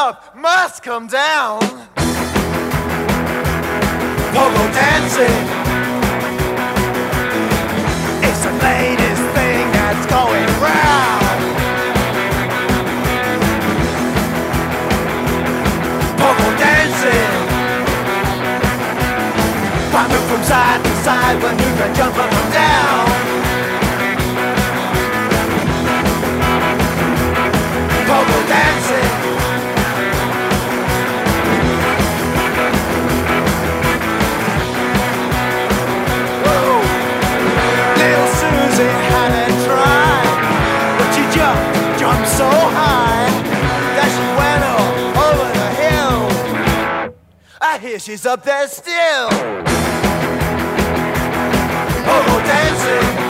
up must come down. Pogo dancing It's the latest thing that's going round. Pogo dancing, popping from side to side when you can jump up and down. Pogo dancing. I hear she's up there still. Oh, dancing.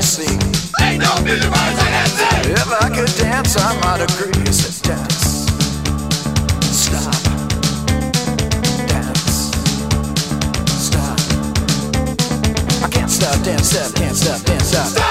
and sing. Ain't no music bars I can sing. If I could dance, I might agree. I said dance, stop, dance, stop. I can't stop, dance, stop, can't stop, dance, stop. stop.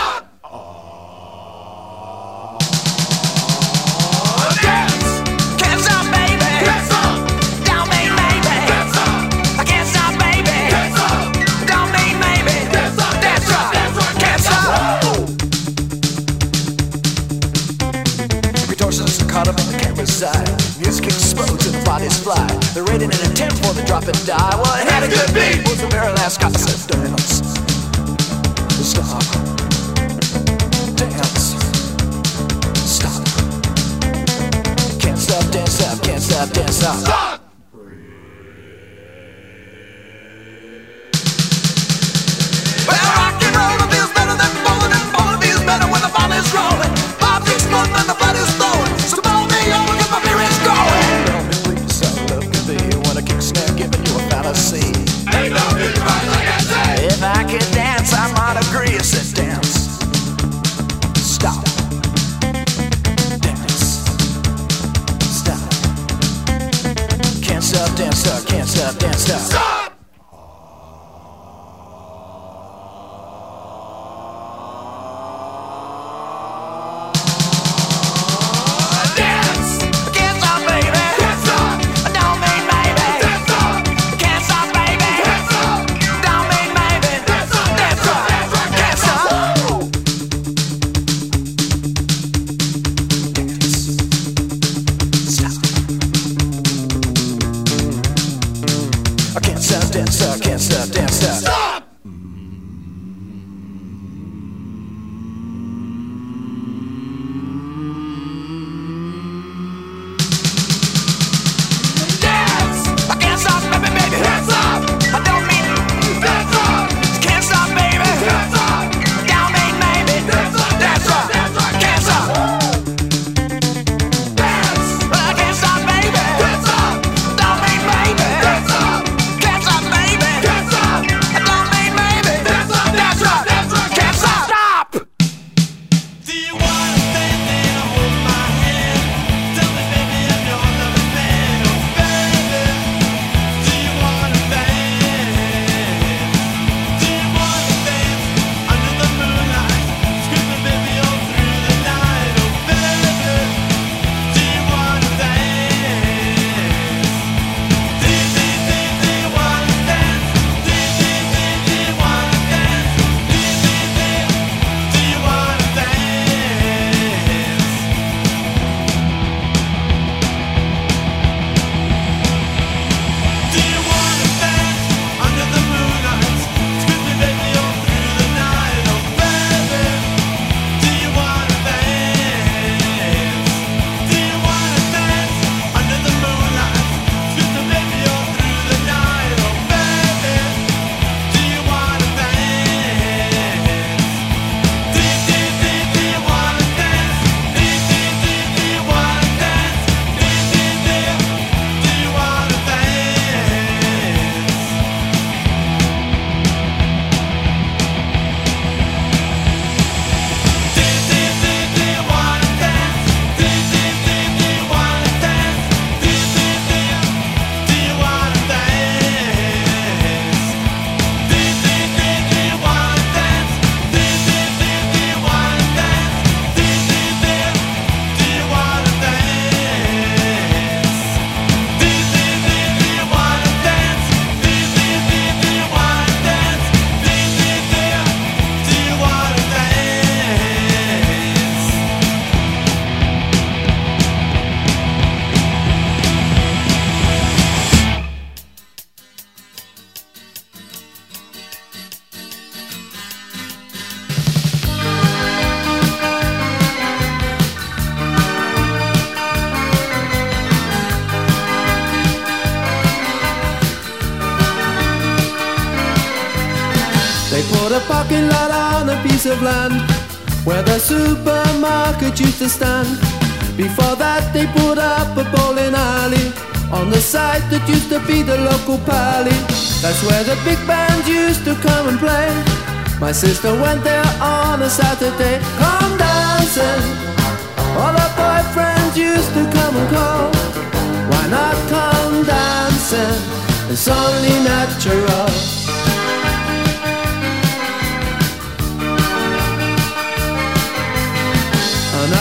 To stand. Before that, they put up a bowling alley on the site that used to be the local pally. That's where the big band used to come and play. My sister went there on a Saturday, come dancing. All her boyfriends used to come and call. Why not come dancing? It's only natural.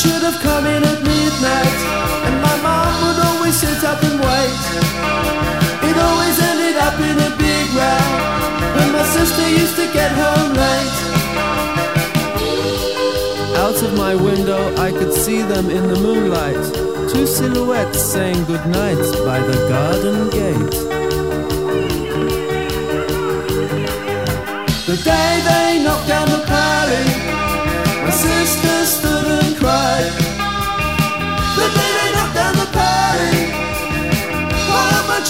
Should have come in at midnight, and my mom would always sit up and wait. It always ended up in a big row, when my sister used to get home late. Out of my window, I could see them in the moonlight, two silhouettes saying goodnight by the garden gate. The day they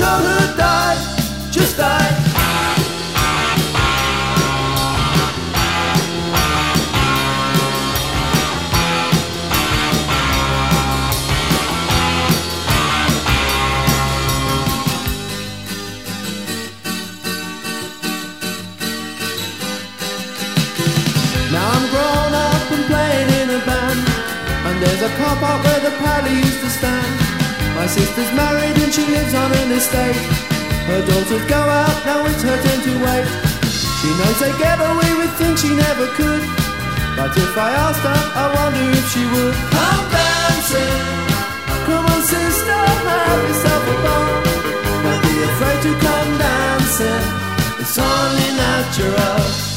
childhood died, just died. Now I'm grown up and playing in a band. And there's a car park where the pally used to stand. My sister's married and she lives on an estate. Her daughters go out, now it's her turn to wait. She knows they get away with things she never could. But if I asked her, I wonder if she would. Come dancing. Come on, sister, have yourself a ball. Don't be afraid to come dancing. It's only natural.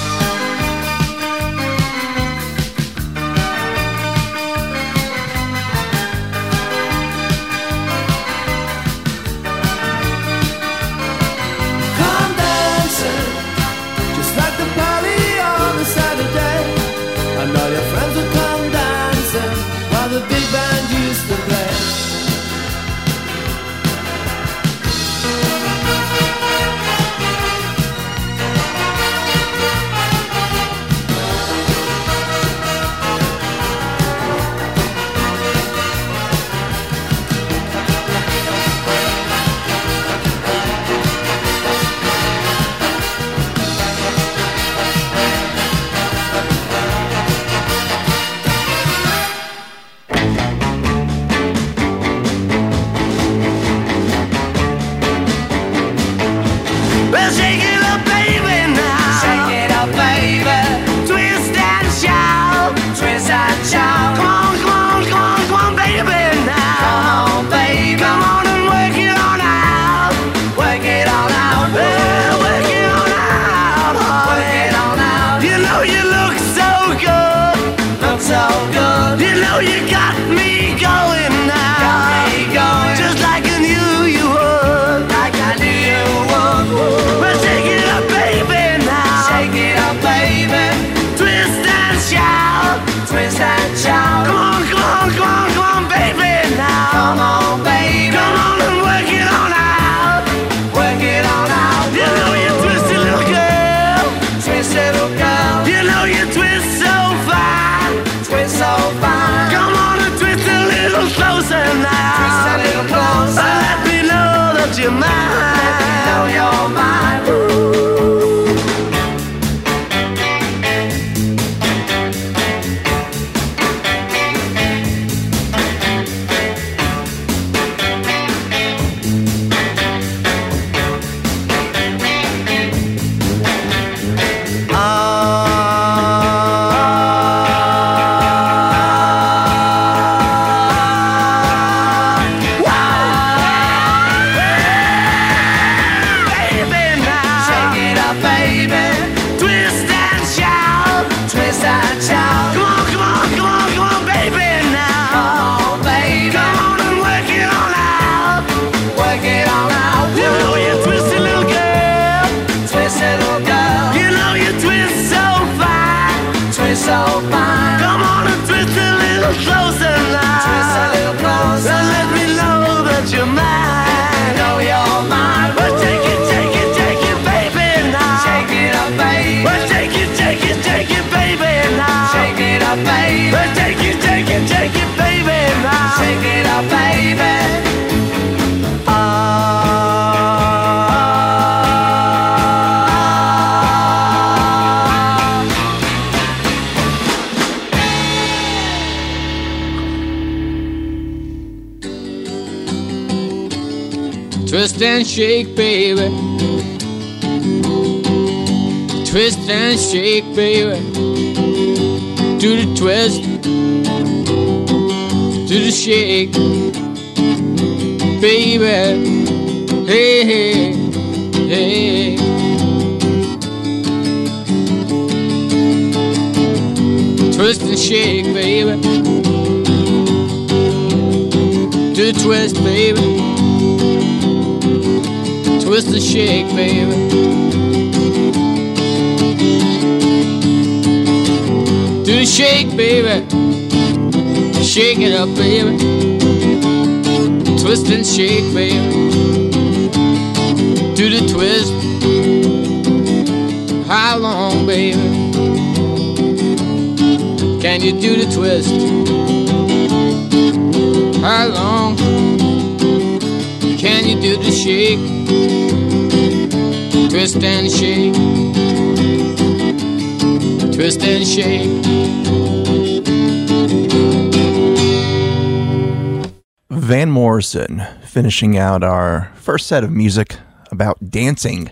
Finishing out our first set of music about dancing.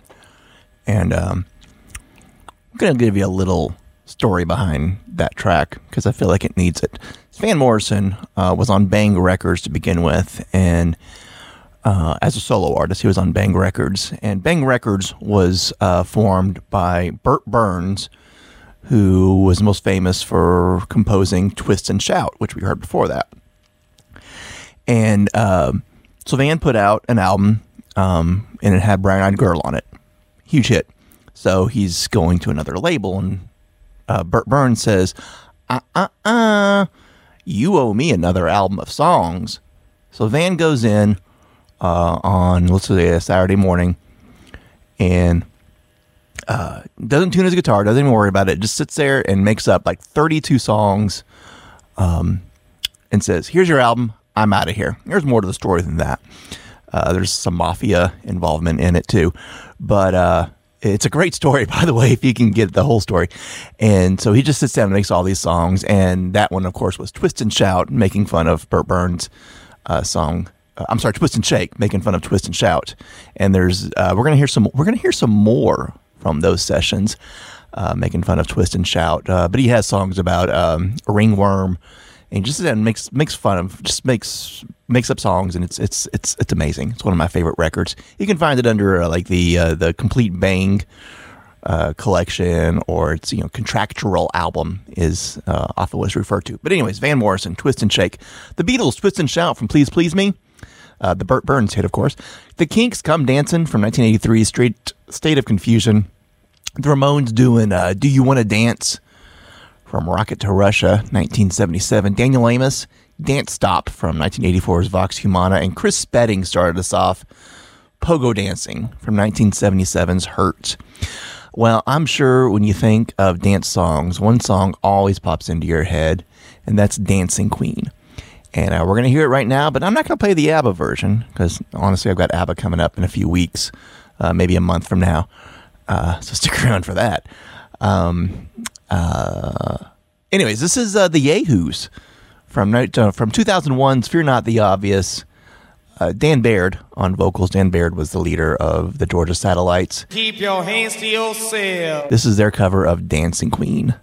And um, I'm going to give you a little story behind that track because I feel like it needs it. Van Morrison uh, was on Bang Records to begin with, and uh, as a solo artist, he was on Bang Records. And Bang Records was uh, formed by Bert Berns, who was most famous for composing Twist and Shout, which we heard before that. And uh, so Van put out an album, um, and it had Brown Eyed Girl on it. Huge hit. So he's going to another label, and uh, Bert Berns says, uh uh uh, you owe me another album of songs. So Van goes in uh, on, let's say, Saturday morning, and uh, doesn't tune his guitar, doesn't even worry about it, just sits there and makes up like 32 songs um, and says, Here's your album. I'm out of here. There's more to the story than that. Uh, there's some mafia involvement in it too. But uh, it's a great story, by the way, if you can get the whole story. And so he just sits down and makes all these songs. And that one, of course, was Twist and Shout, making fun of Bert Berns' uh, song. Uh, I'm sorry, Twist and Shake, making fun of Twist and Shout. And there's uh, we're gonna hear some we're gonna hear some more from those sessions, uh, making fun of Twist and Shout. Uh, but he has songs about um, ringworm, and just then makes makes fun of just makes makes up songs, and it's it's it's it's amazing. It's one of my favorite records. You can find it under uh, like the uh, the complete Bang uh, collection, or it's you know contractual album is uh, often was referred to. But anyways, Van Morrison, Twist and Shake, the Beatles, Twist and Shout from Please Please Me. Uh, the Bert Berns hit, of course. The Kinks, Come Dancing from 1983, Straight State of Confusion. The Ramones doing uh, Do You Want to Dance from Rocket to Russia, 1977. Daniel Amos, Dance Stop from 1984's Vox Humana. And Chris Spedding started us off, Pogo Dancing from 1977's Hurt. Well, I'm sure when you think of dance songs, one song always pops into your head, and that's Dancing Queen. And uh, we're going to hear it right now, but I'm not going to play the ABBA version because honestly, I've got ABBA coming up in a few weeks, uh, maybe a month from now. Uh, so stick around for that. Um, uh, anyways, this is uh, the Yayhoos from night- uh, from 2001's Fear Not the Obvious. Uh, Dan Baird on vocals. Dan Baird was the leader of the Georgia Satellites. Keep your hands to yourself. This is their cover of Dancing Queen.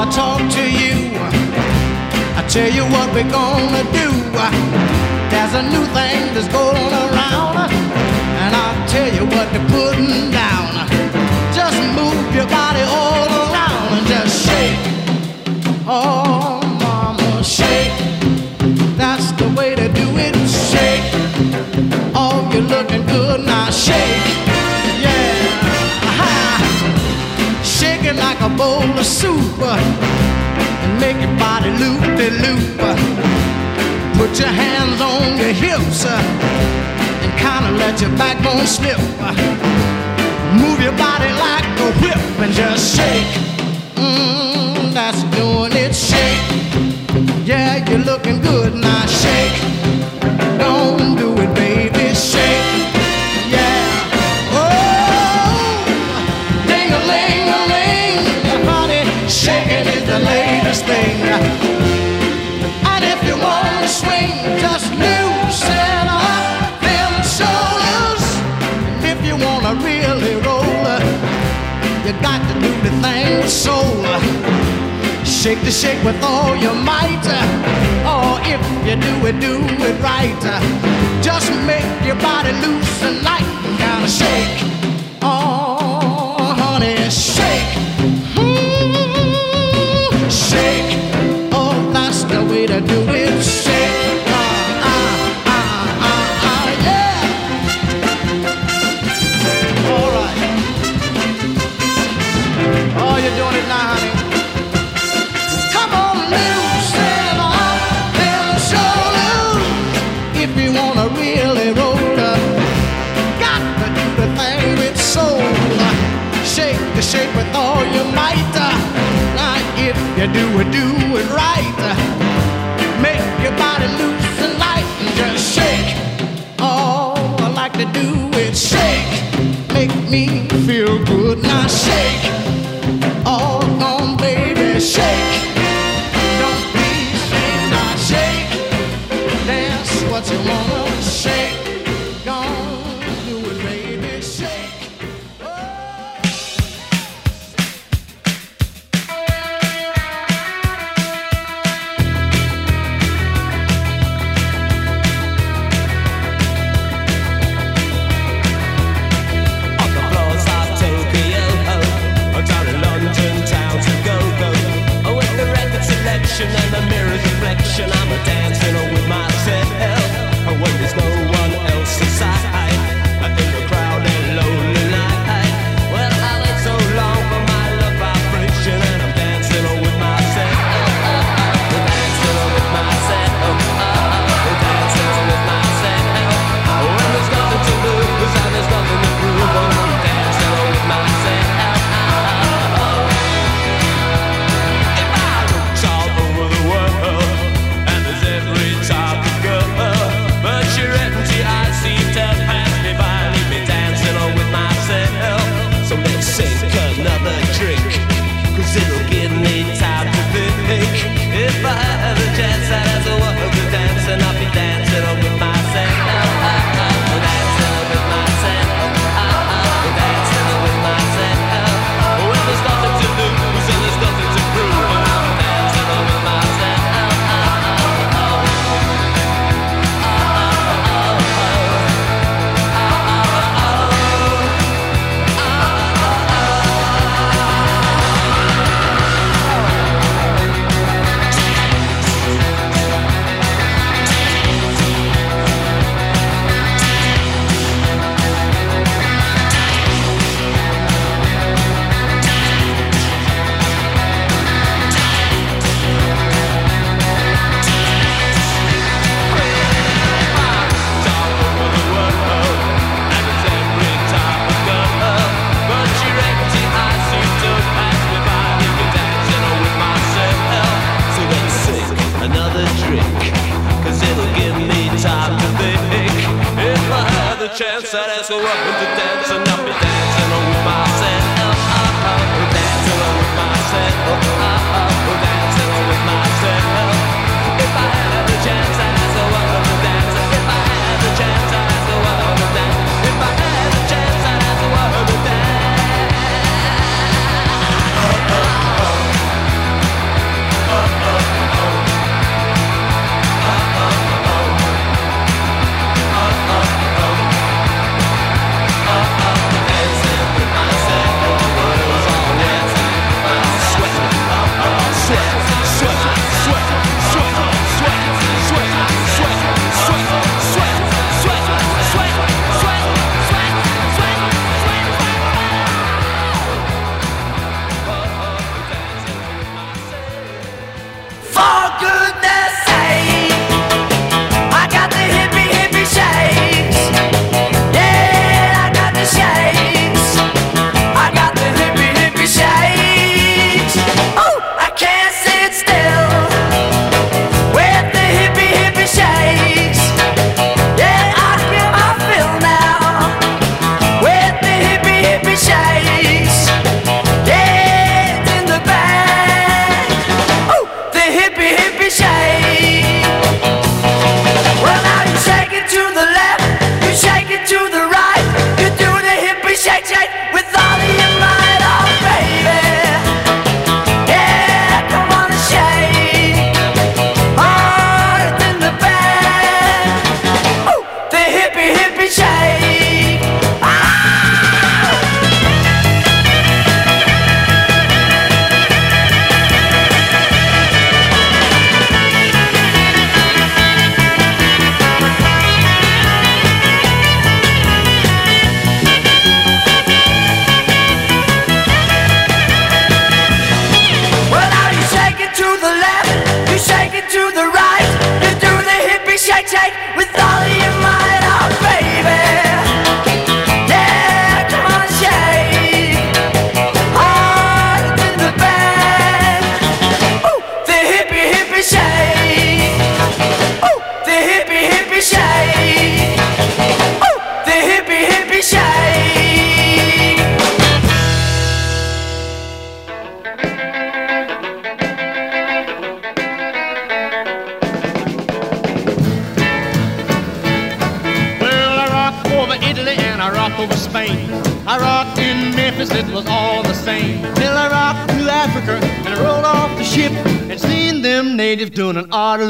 I talk to you. I tell you what we're gonna do. There's a new thing that's going bowl of soup and make your body loop the loop. Put your hands on your hips and kind of let your backbone slip. Move your body like a whip and just shake. Mmm, that's doing it. Shake. Yeah, you're looking good now. Shake. got to do the thing with soul. Shake the shake with all your might. Oh, if you do it, do it right. Just make your body loose and light Gotta shake. to shake with all your might. Like if you do it, do it right. Make your body loose and light and just shake. Oh, I like to do it. Shake. Make me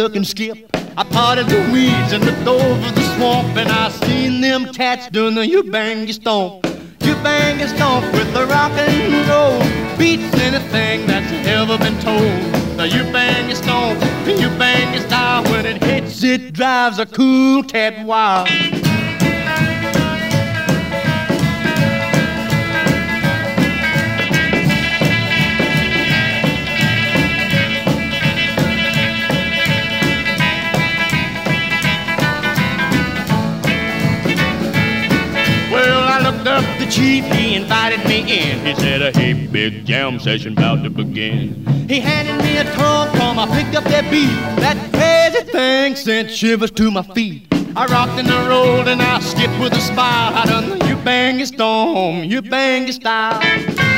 an odd looking skip. I parted the weeds and the over the swamp and I seen them cats doing the you-bang stomp. You bang and stomp with the rock and roll. Beats anything that's ever been told. The you bang and stomp, you bang and style. When it hits, it drives a cool cat wild. Chief, he invited me in. He said, Hey, big jam session about to begin. He handed me a tom tom, I picked up that beat. That crazy thing sent shivers to my feet. I rocked and I rolled and I skipped with a smile. I done the you bang it storm, you bang it style.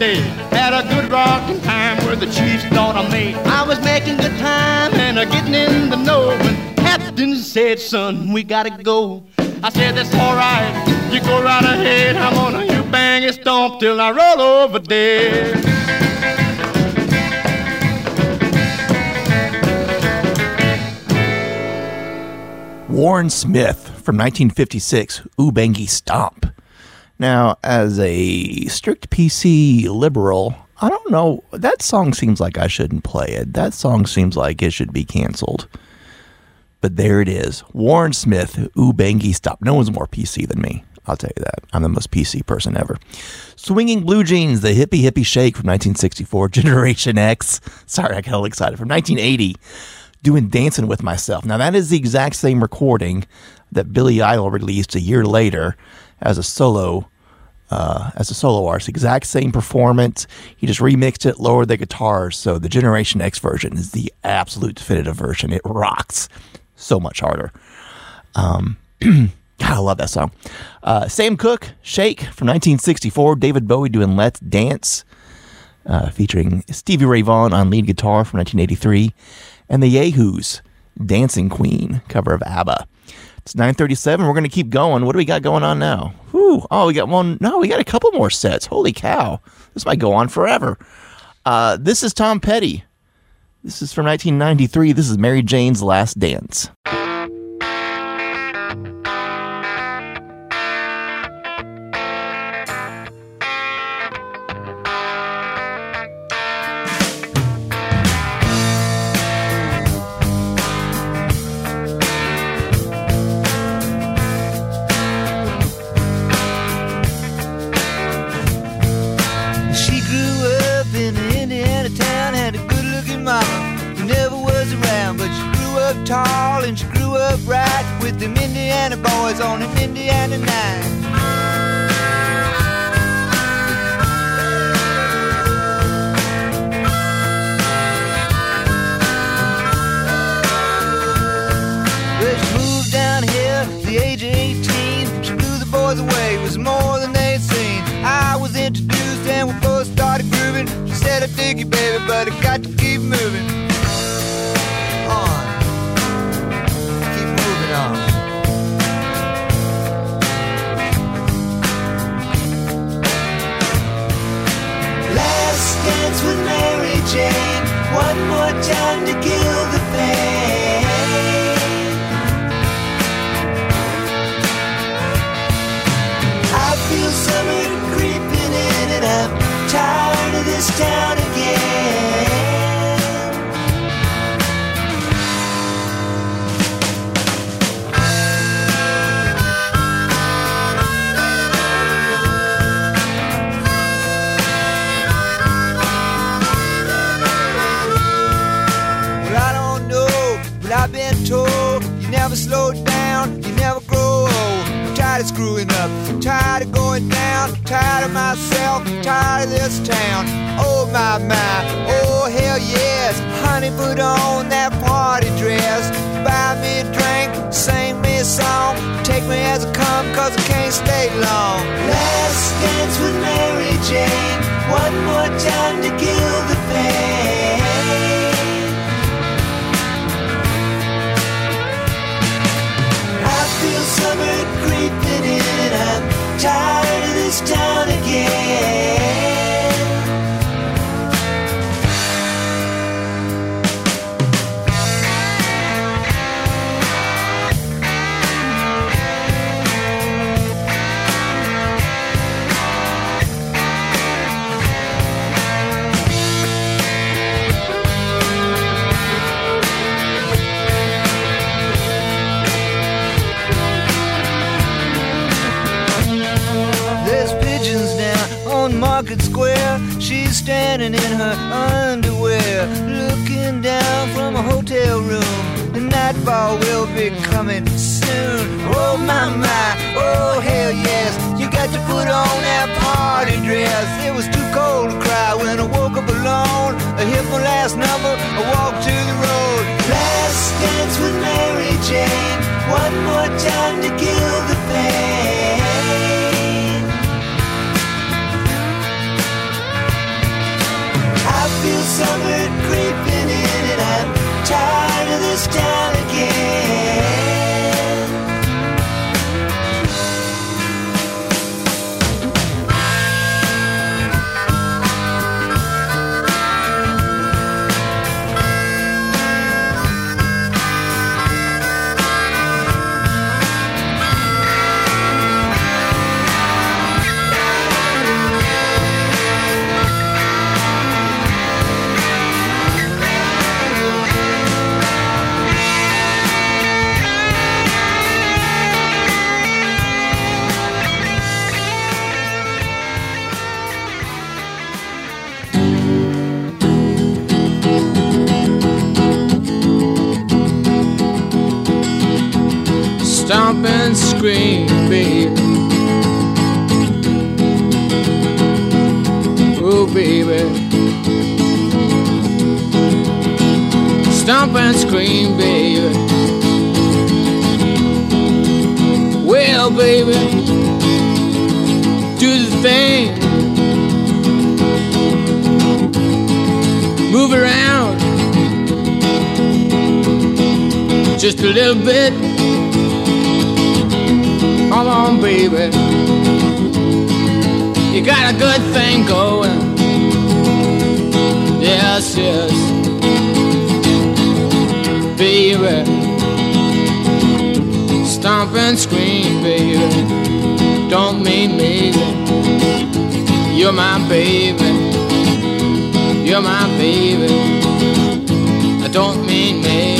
Part of the day. Had a good rocking time where the chief's daughter made. I was making good time and a getting in the know. When Captain said, son, we gotta go. I said, that's all right. You go right ahead. I'm gonna you bang and stomp till I roll over dead. Warren Smith from 1956, Ubangi Stomp. Now, as a strict PC liberal, I don't know. That song seems like I shouldn't play it. That song seems like it should be canceled. But there it is. Warren Smith, Ubangi Stomp. No one's more PC than me. I'll tell you that. I'm the most PC person ever. Swinging Blue Jeans, the hippie hippie shake from 1964, Generation X. Sorry, I got all excited. From 1980, doing Dancing with Myself. Now, that is the exact same recording that Billy Idol released a year later as a solo. Uh, as a solo artist, exact same performance. He just remixed it, lowered the guitars. So the Generation X version is the absolute definitive version. It rocks so much harder. Um, God, I love that song. Uh, Sam Cooke, Shake from 1964. David Bowie doing Let's Dance, uh, featuring Stevie Ray Vaughan on lead guitar from 1983. And the Yayhoos, Dancing Queen, cover of ABBA. It's 937. We're going to keep going. What do we got going on now? Whew. Oh, we got one. No, we got a couple more sets. Holy cow. This might go on forever. Uh, this is Tom Petty. This is from 1993. This is Mary Jane's Last Dance. On an Indiana night. Well, she moved down here at the age of 18. She blew the boys away, it was more than they'd seen. I was introduced and we both started grooving. She said, I dig you, baby, but I got to keep moving. Time to kill the pain. I feel summer creeping in and I'm tired of this town tired of screwing up, tired of going down, tired of myself, tired of this town. Oh my my, oh hell yes, honey, put on that party dress, buy me a drink, sing me a song. Take me as I come, cause I can't stay long. Last dance with Mary Jane. One more time to kill the pain. Tired of this town again. Market Square. She's standing in her underwear, looking down from a hotel room. The nightfall will be coming soon. Oh my my, oh hell yes. You got to put on that party dress. It was too cold to cry when I woke up alone. I hit my last number, I walked to the road. Last dance with Mary Jane. One more time to kill the pain. Summer creeping in and I'm tired scream, baby. Oh, baby. Stomp and scream, baby. Well, baby, do the thing. Move around just a little bit. Come on, baby. You got a good thing going. Yes, yes. Baby. Stomp and scream, baby. Don't mean maybe. You're my baby. You're my baby. I don't mean maybe.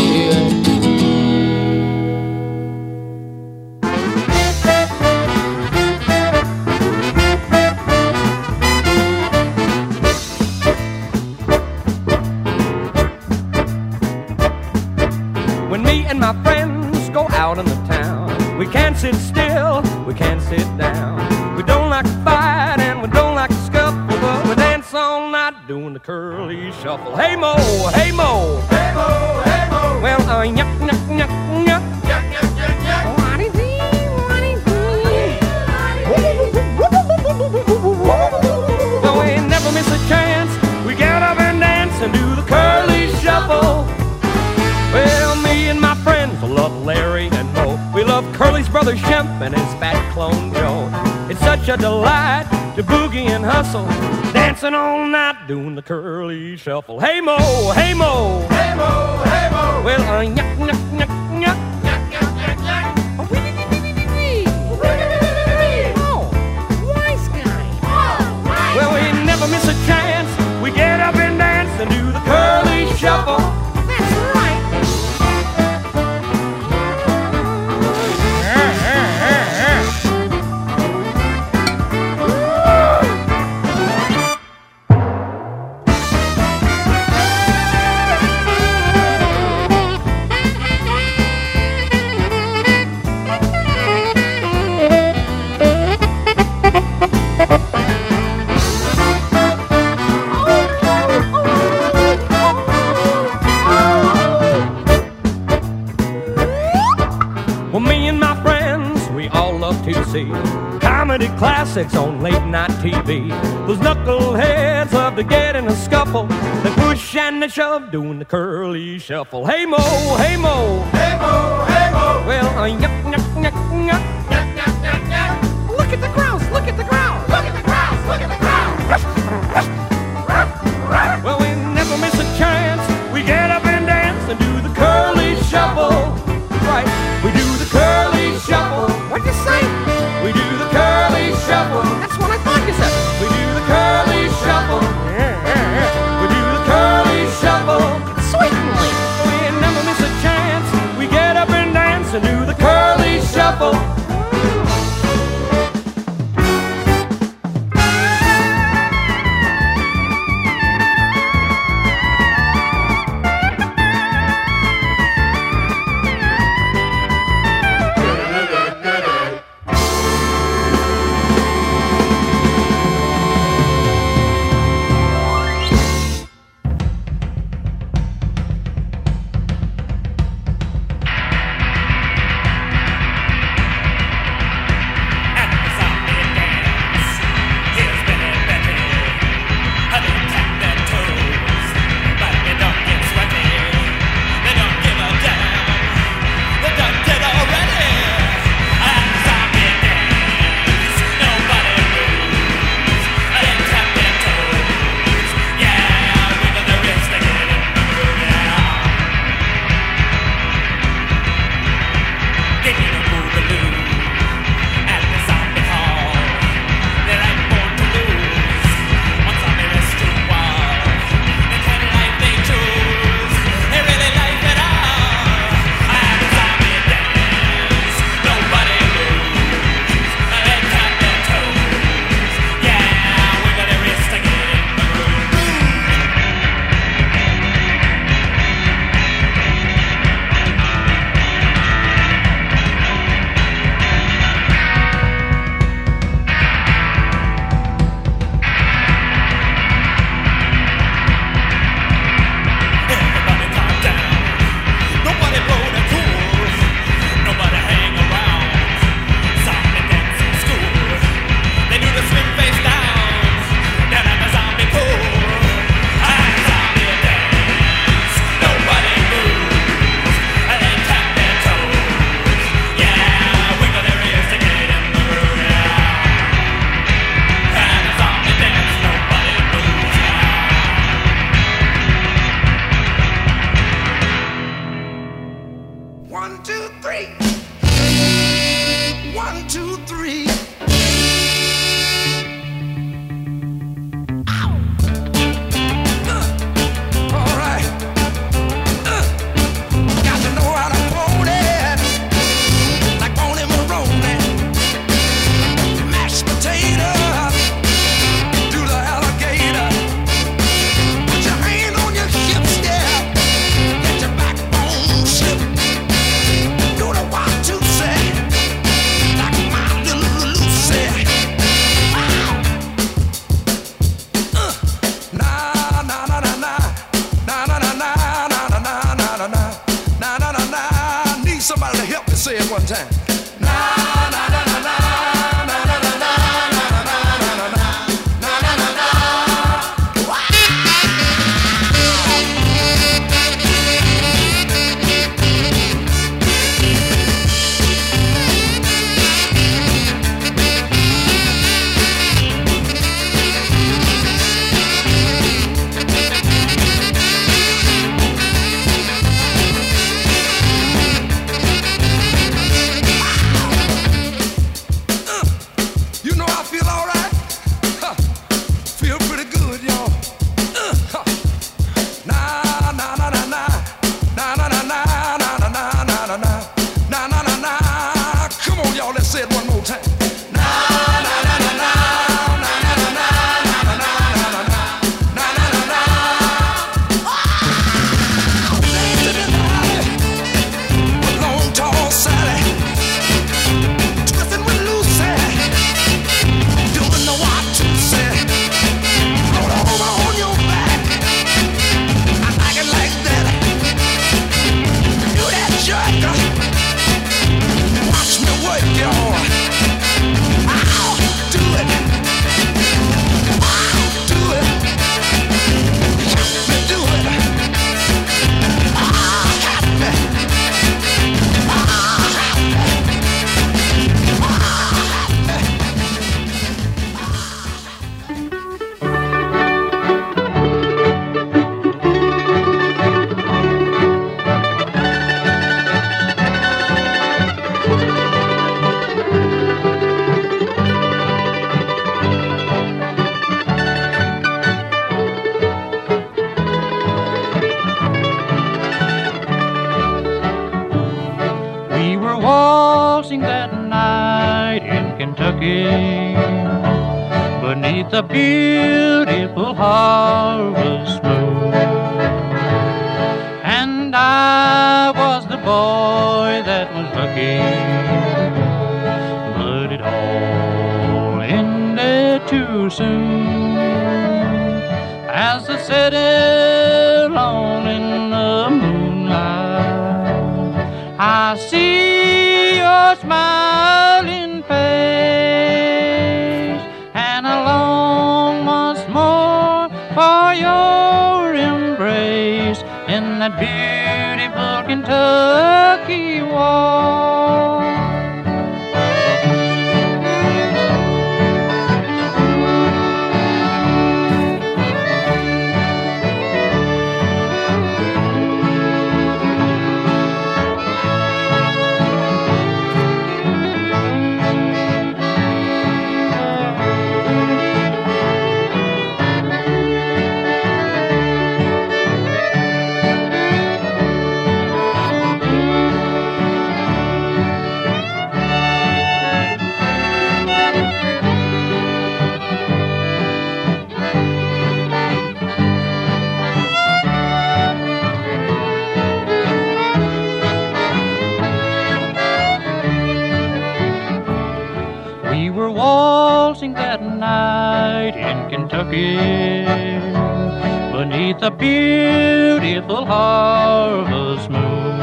Beneath a beautiful harvest moon.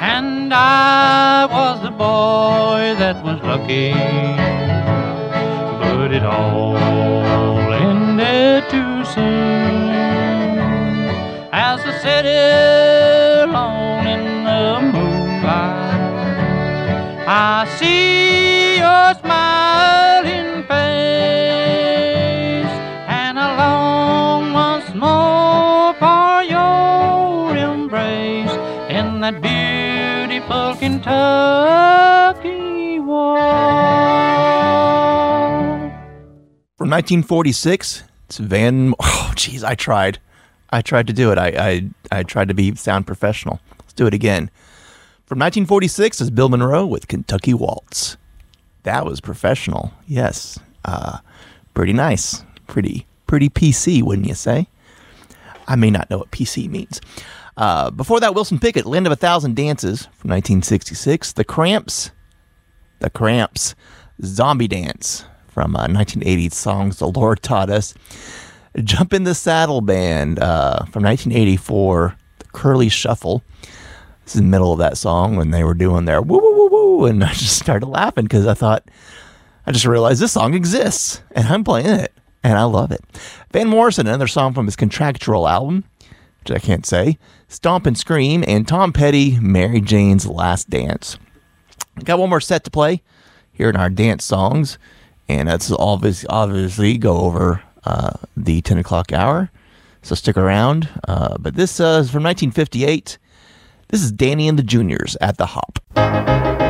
And I was the boy that was lucky, 1946, it's Van. Oh, jeez, I tried. I tried to do it. I, I I tried to be sound professional. Let's do it again. From 1946 is Bill Monroe with Kentucky Waltz. That was professional. Yes. Uh, pretty nice. Pretty pretty PC, wouldn't you say? I may not know what PC means. Uh, before that, Wilson Pickett, Land of a Thousand Dances from 1966. The Cramps, The Cramps, Zombie Dance from uh, 1980 songs The Lord Taught Us. Jump 'N the Saddle Band uh, from 1984, The Curly Shuffle. This is the middle of that song when they were doing their woo woo woo woo, and I just started laughing because I thought, I just realized this song exists and I'm playing it and I love it. Van Morrison, another song from his contractual album, which I can't say, Stomp and Scream, and Tom Petty, Mary Jane's Last Dance. Got one more set to play here in our dance songs, and that's obviously, obviously go over uh, the 10 o'clock hour. So stick around. Uh, but this uh, is from 1958. This is Danny and the Juniors at the Hop.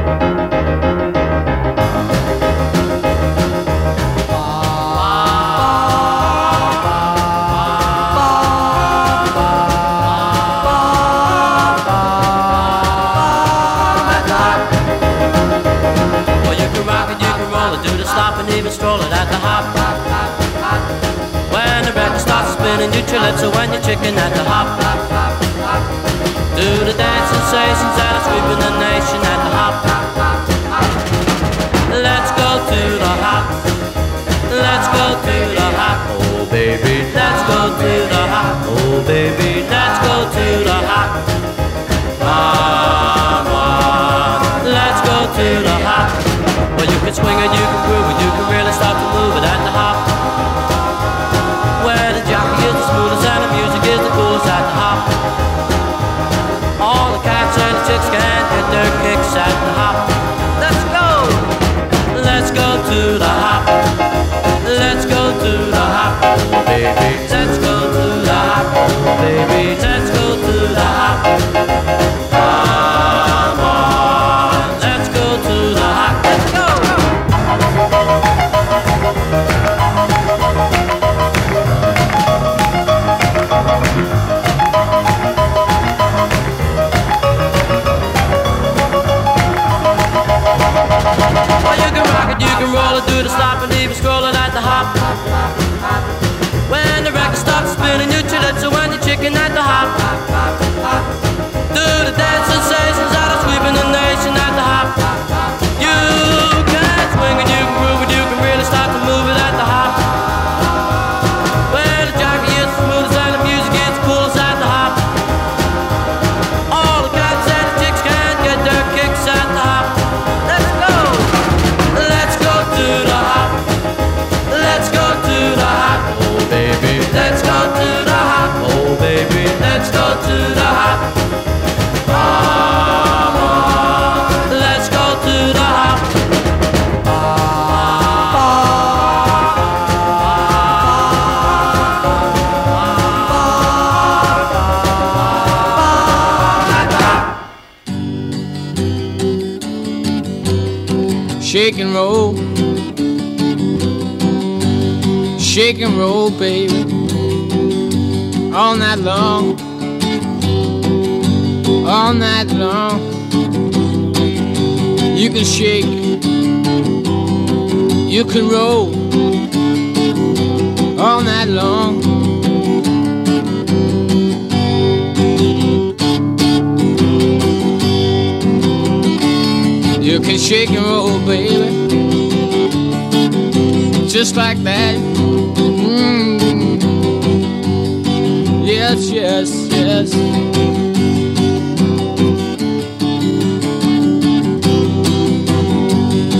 Stop and even stroll it at the hop. When the record starts spinning, you chill it, so when you're chicken at the hop. Do the dance sensations that are sweeping the nation at the hop. Let's go to the hop. Let's go to the hop. Oh, baby, let's go to the hop. Oh, baby, let's go to the hop. Well, you can swing it, you can groove it, you can really start to move it at the hop. Where the jockey is the smoothest and the music is the coolest at the hop. All the cats and the chicks can get their kicks at the hop. Let's go, let's go to the hop. Let's go to the hop, baby. Let's go to the hop, baby. would do the stop and even scrolling at the hop. When the record starts spinning, you chill it, so when the chicken at the hop. Do the dance sensations that are sweeping the nation at the hop. roll, baby, all night long, all night long. You can shake, you can roll, all night long. You can shake and roll, baby, just like that. yes, yes, yes.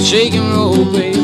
Shake and roll, baby.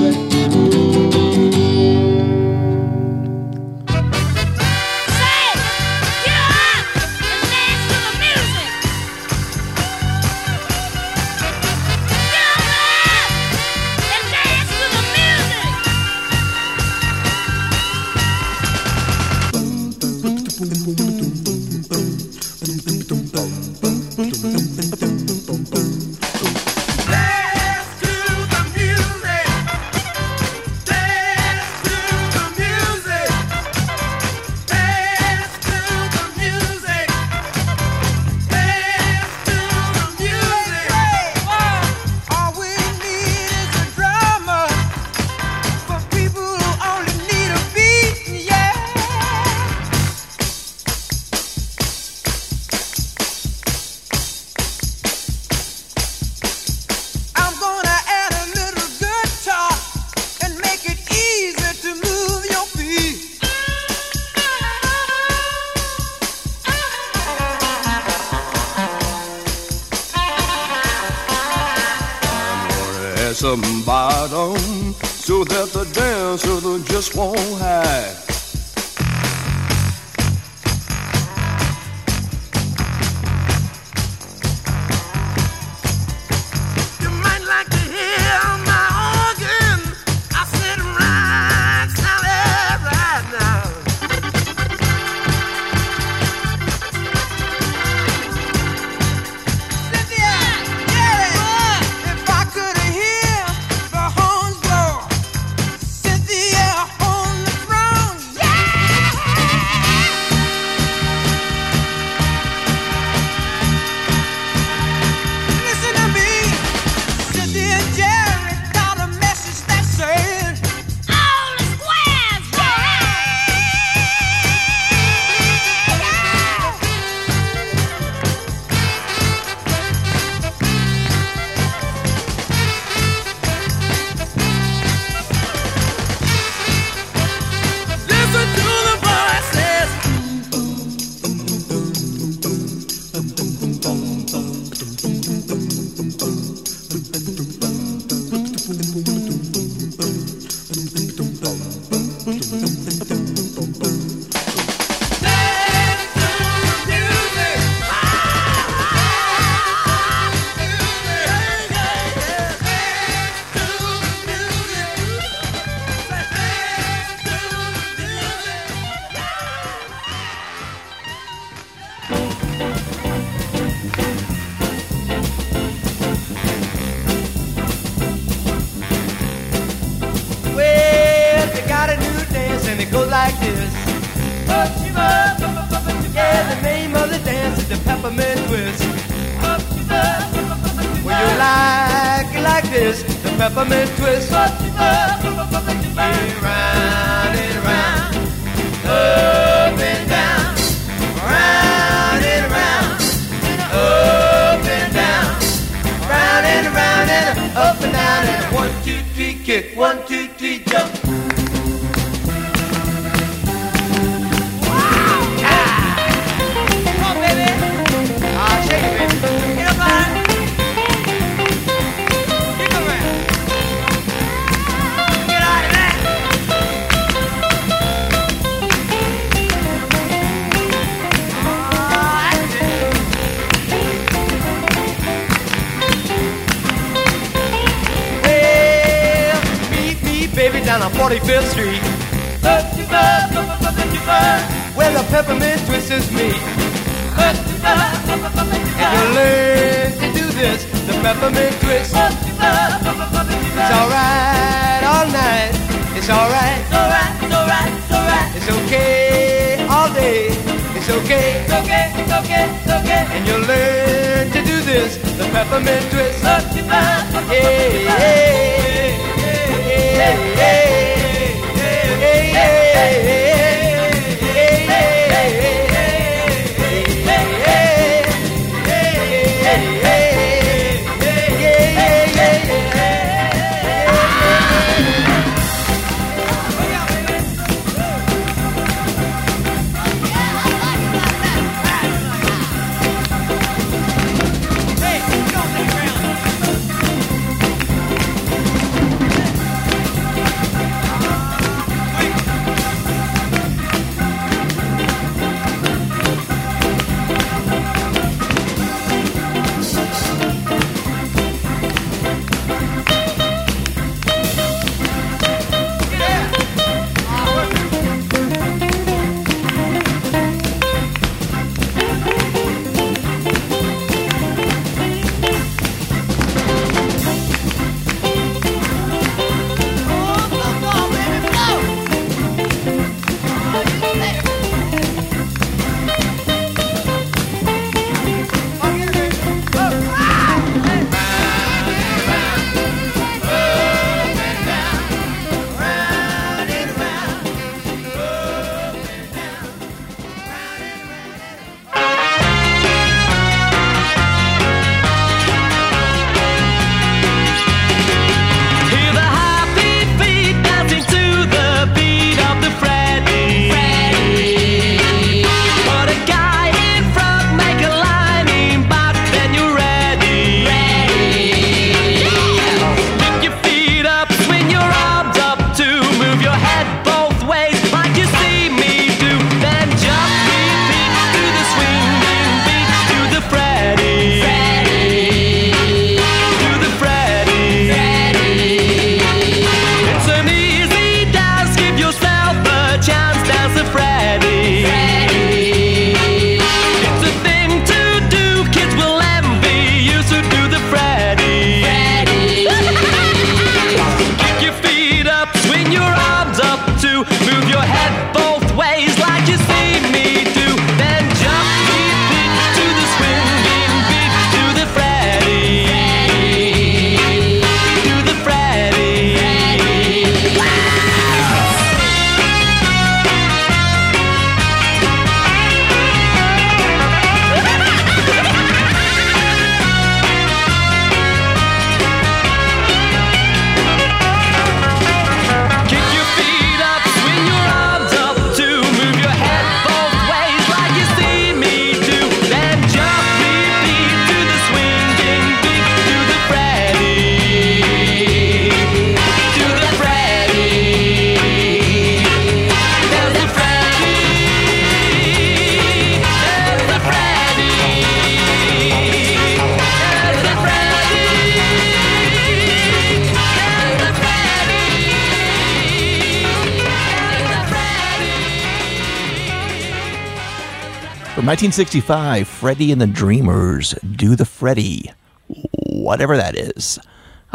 1965, Freddie and the Dreamers do the Freddie, whatever that is.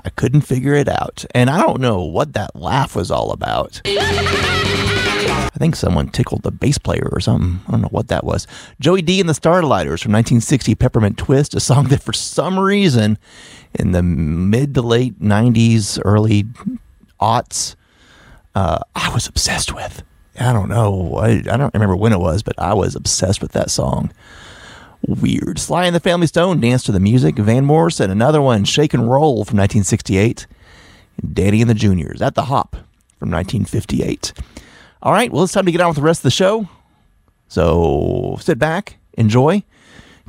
I couldn't figure it out, and I don't know what that laugh was all about. I think someone tickled the bass player or something. I don't know what that was. Joey Dee and the Starliters from 1960, Peppermint Twist, a song that for some reason in the mid to late 90s, early aughts, uh, I was obsessed with. I don't know. I, I don't remember when it was, but I was obsessed with that song. Weird. Sly and the Family Stone dance to the music. Van Morrison, another one. Shake and Roll from 1968. Danny and the Juniors at the Hop from 1958. All right, well, it's time to get on with the rest of the show. So sit back, enjoy.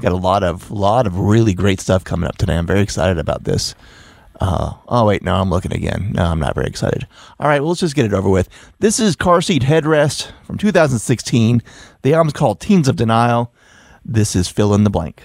Got a lot of lot of really great stuff coming up today. I'm very excited about this. Uh, oh wait, no, I'm looking again. No, I'm not very excited. All right, well, let's just get it over with. This is Car Seat Headrest from 2016. The album's called Teens of Denial. This is fill in the blank.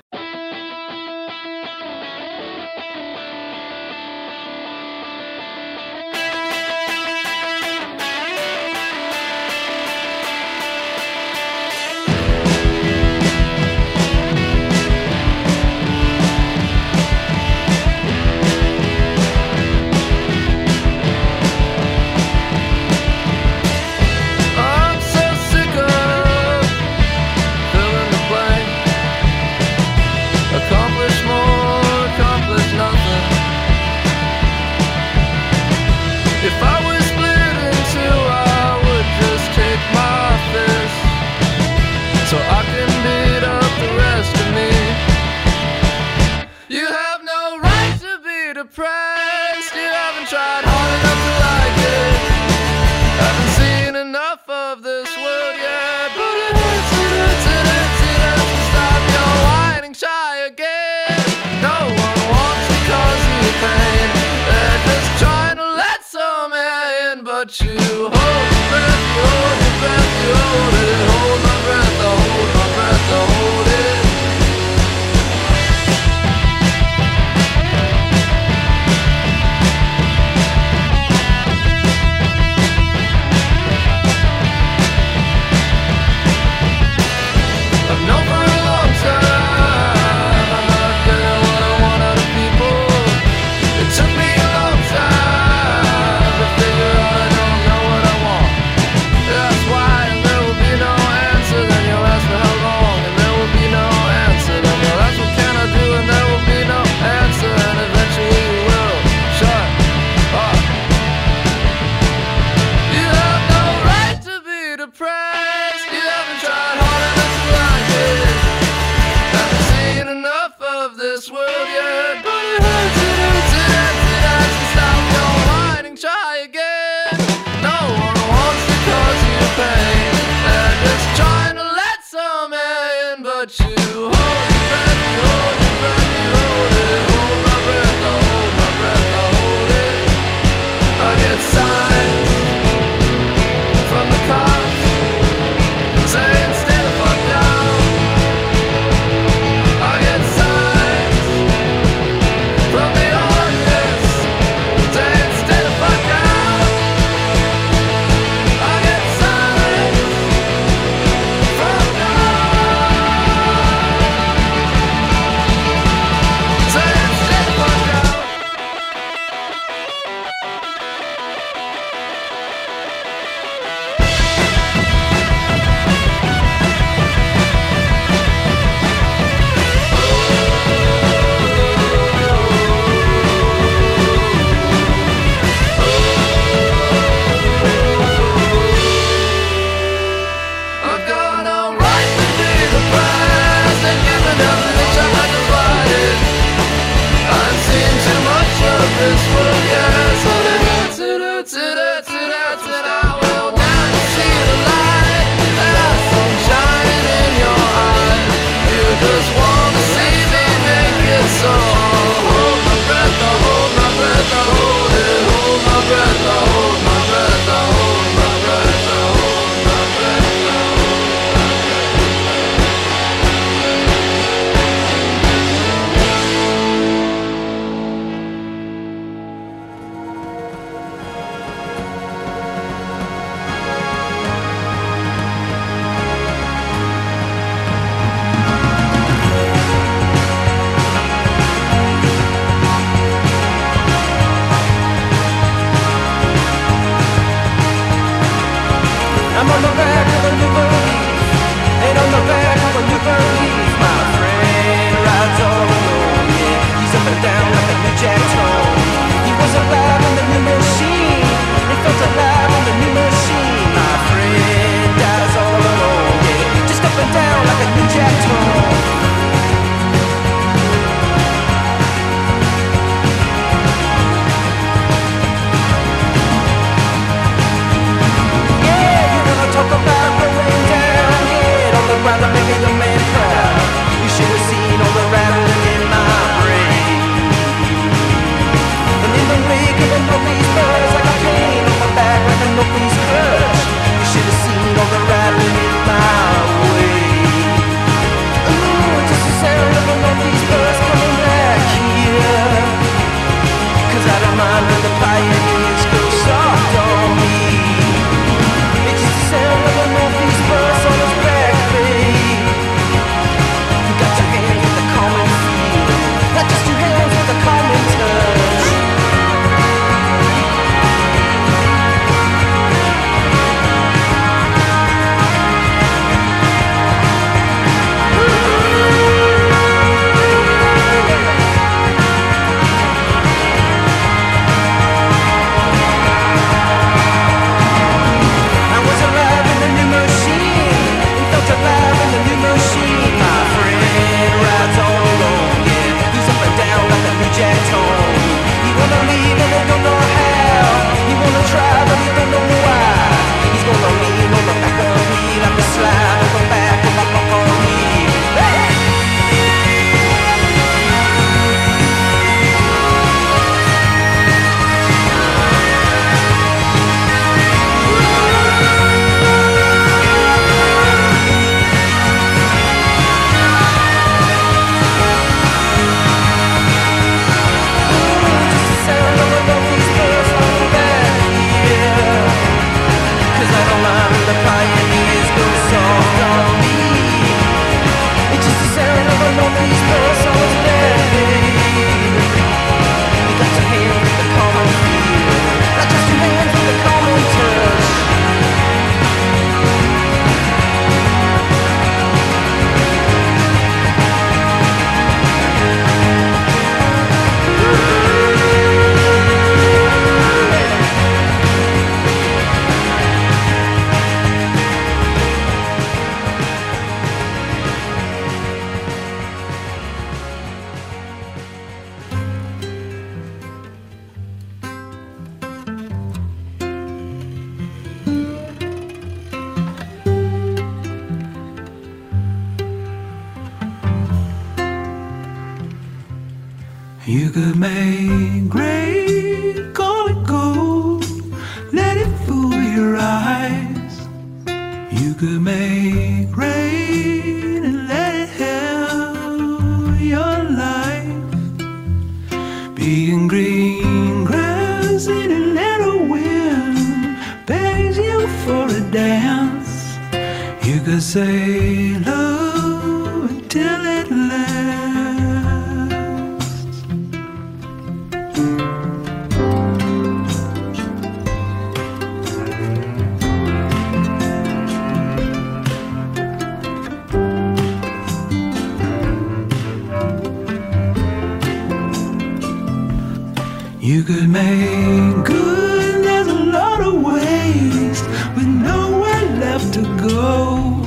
You could make good, there's a lot of ways with nowhere left to go.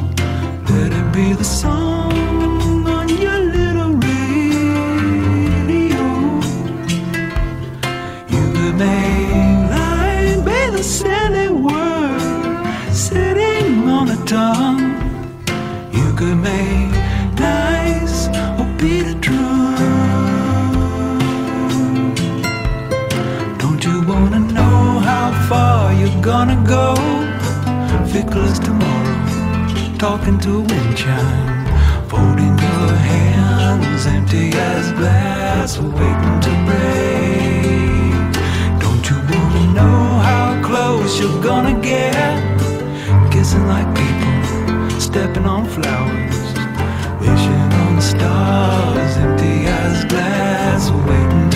Let it be the song. talking to a wind chime, folding your hands, empty as glass, waiting to break. Don't you wanna know how close you're gonna get? Kissing like people, stepping on flowers, wishing on stars, empty as glass, waiting.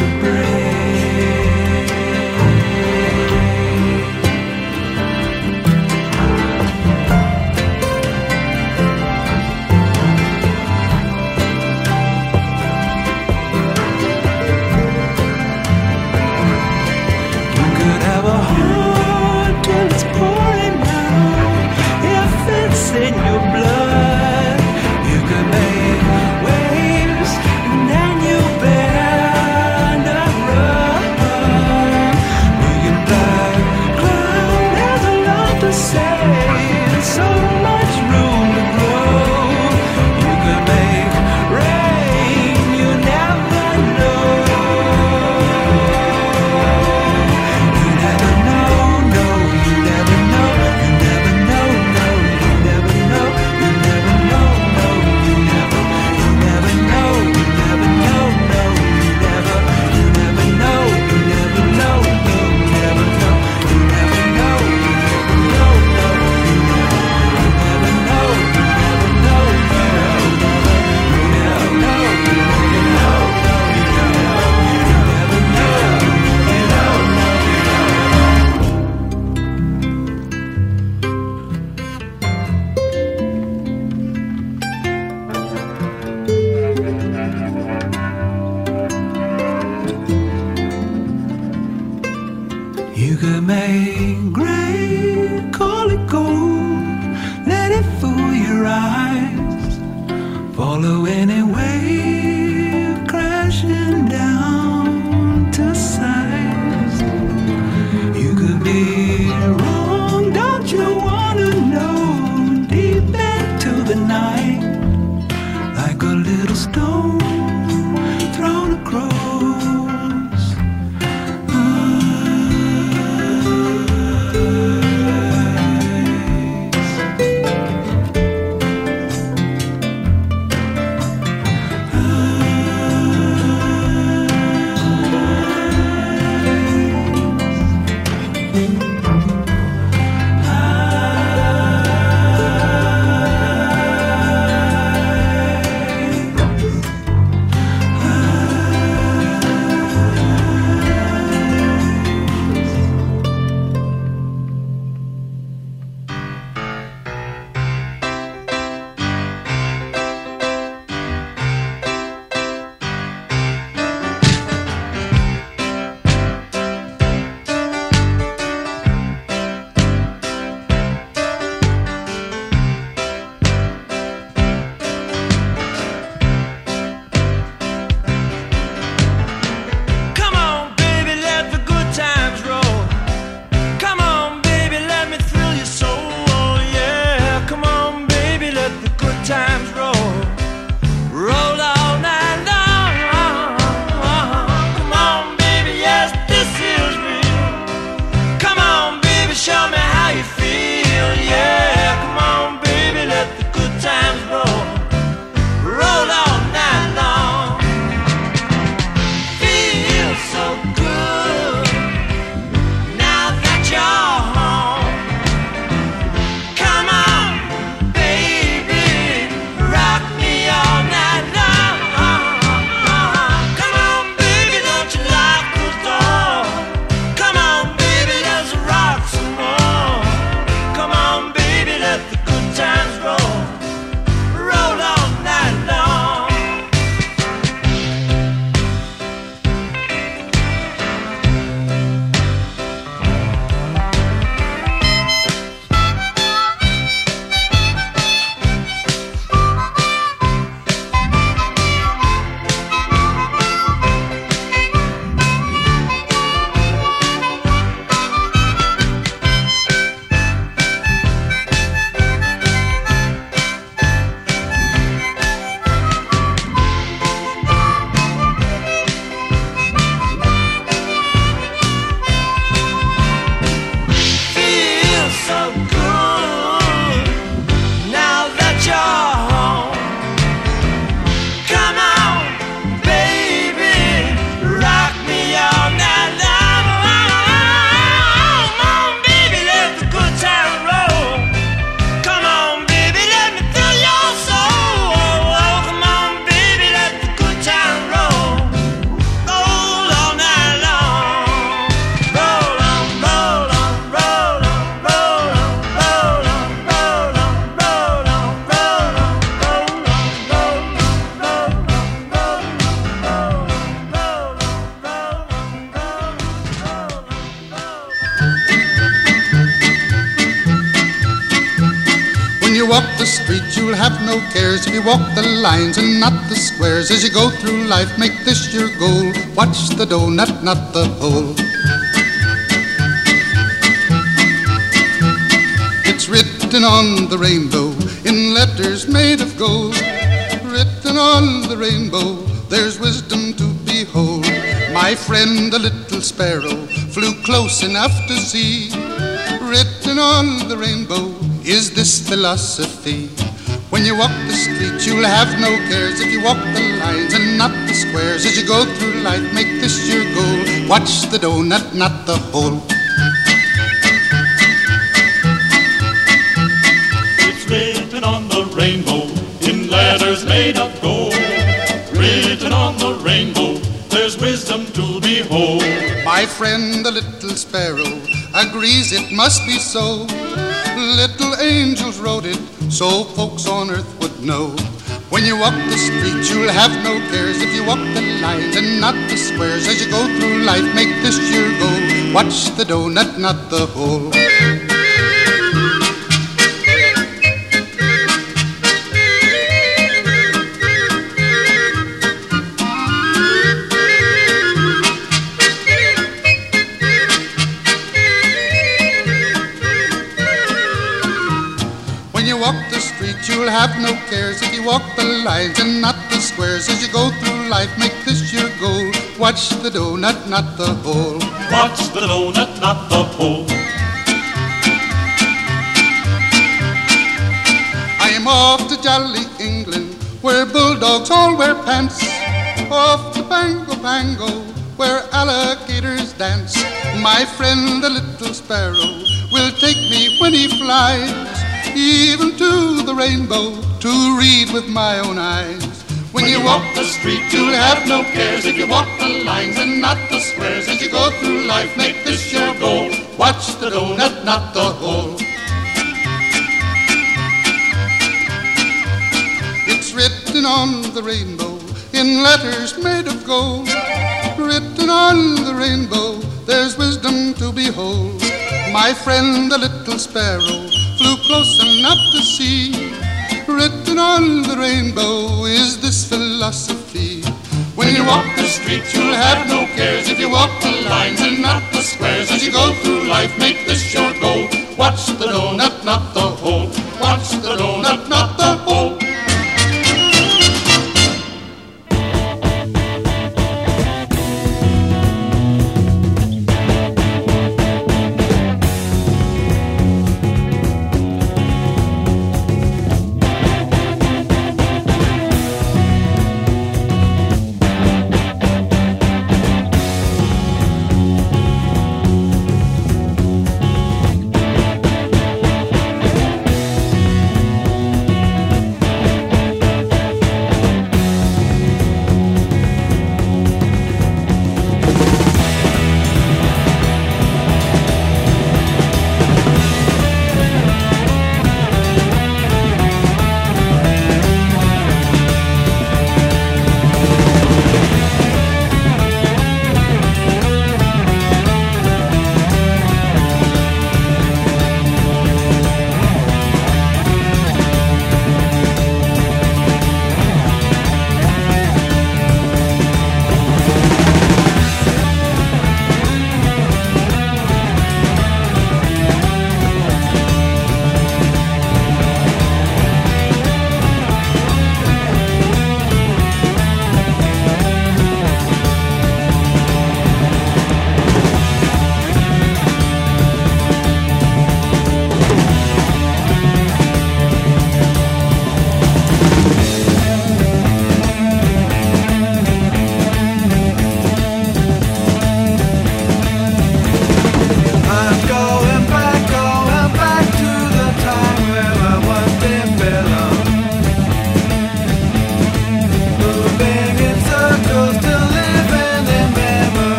Walk the lines and not the squares. As you go through life, make this your goal. Watch the donut, not the hole. It's written on the rainbow in letters made of gold. Written on the rainbow, there's wisdom to behold. My friend, the little sparrow, flew close enough to see. Written on the rainbow is this philosophy. When you walk the street, you'll have no cares if you walk the lines and not the squares. As you go through life, make this your goal. Watch the donut, not the hole. It's written on the rainbow in letters made of gold. Written on the rainbow, there's wisdom to behold. My friend, the little sparrow, agrees it must be so. Little angels wrote it so folks on earth would know. When you walk the street, you'll have no cares if you walk the lines and not the squares. As you go through life, make this your goal. Watch the donut, not the hole. Watch the donut, not the hole. Watch the donut, not the pole. I am off to jolly England, where bulldogs all wear pants. Off to Bango Bango, where alligators dance. My friend the little sparrow will take me when he flies, even to the rainbow to read with my own eyes. When you walk the street, you'll have no cares if you walk the lines and not the squares. As you go through life, make this your goal. Watch the donut, not the hole. It's written on the rainbow in letters made of gold. Written on the rainbow, there's wisdom to behold. My friend, the little sparrow, flew close enough to see. Written on the rainbow is this philosophy. When you walk the streets, you'll have no cares if you walk the lines and not the squares. As you go through life, make this your goal. Watch the donut, not the hole. Watch the donut,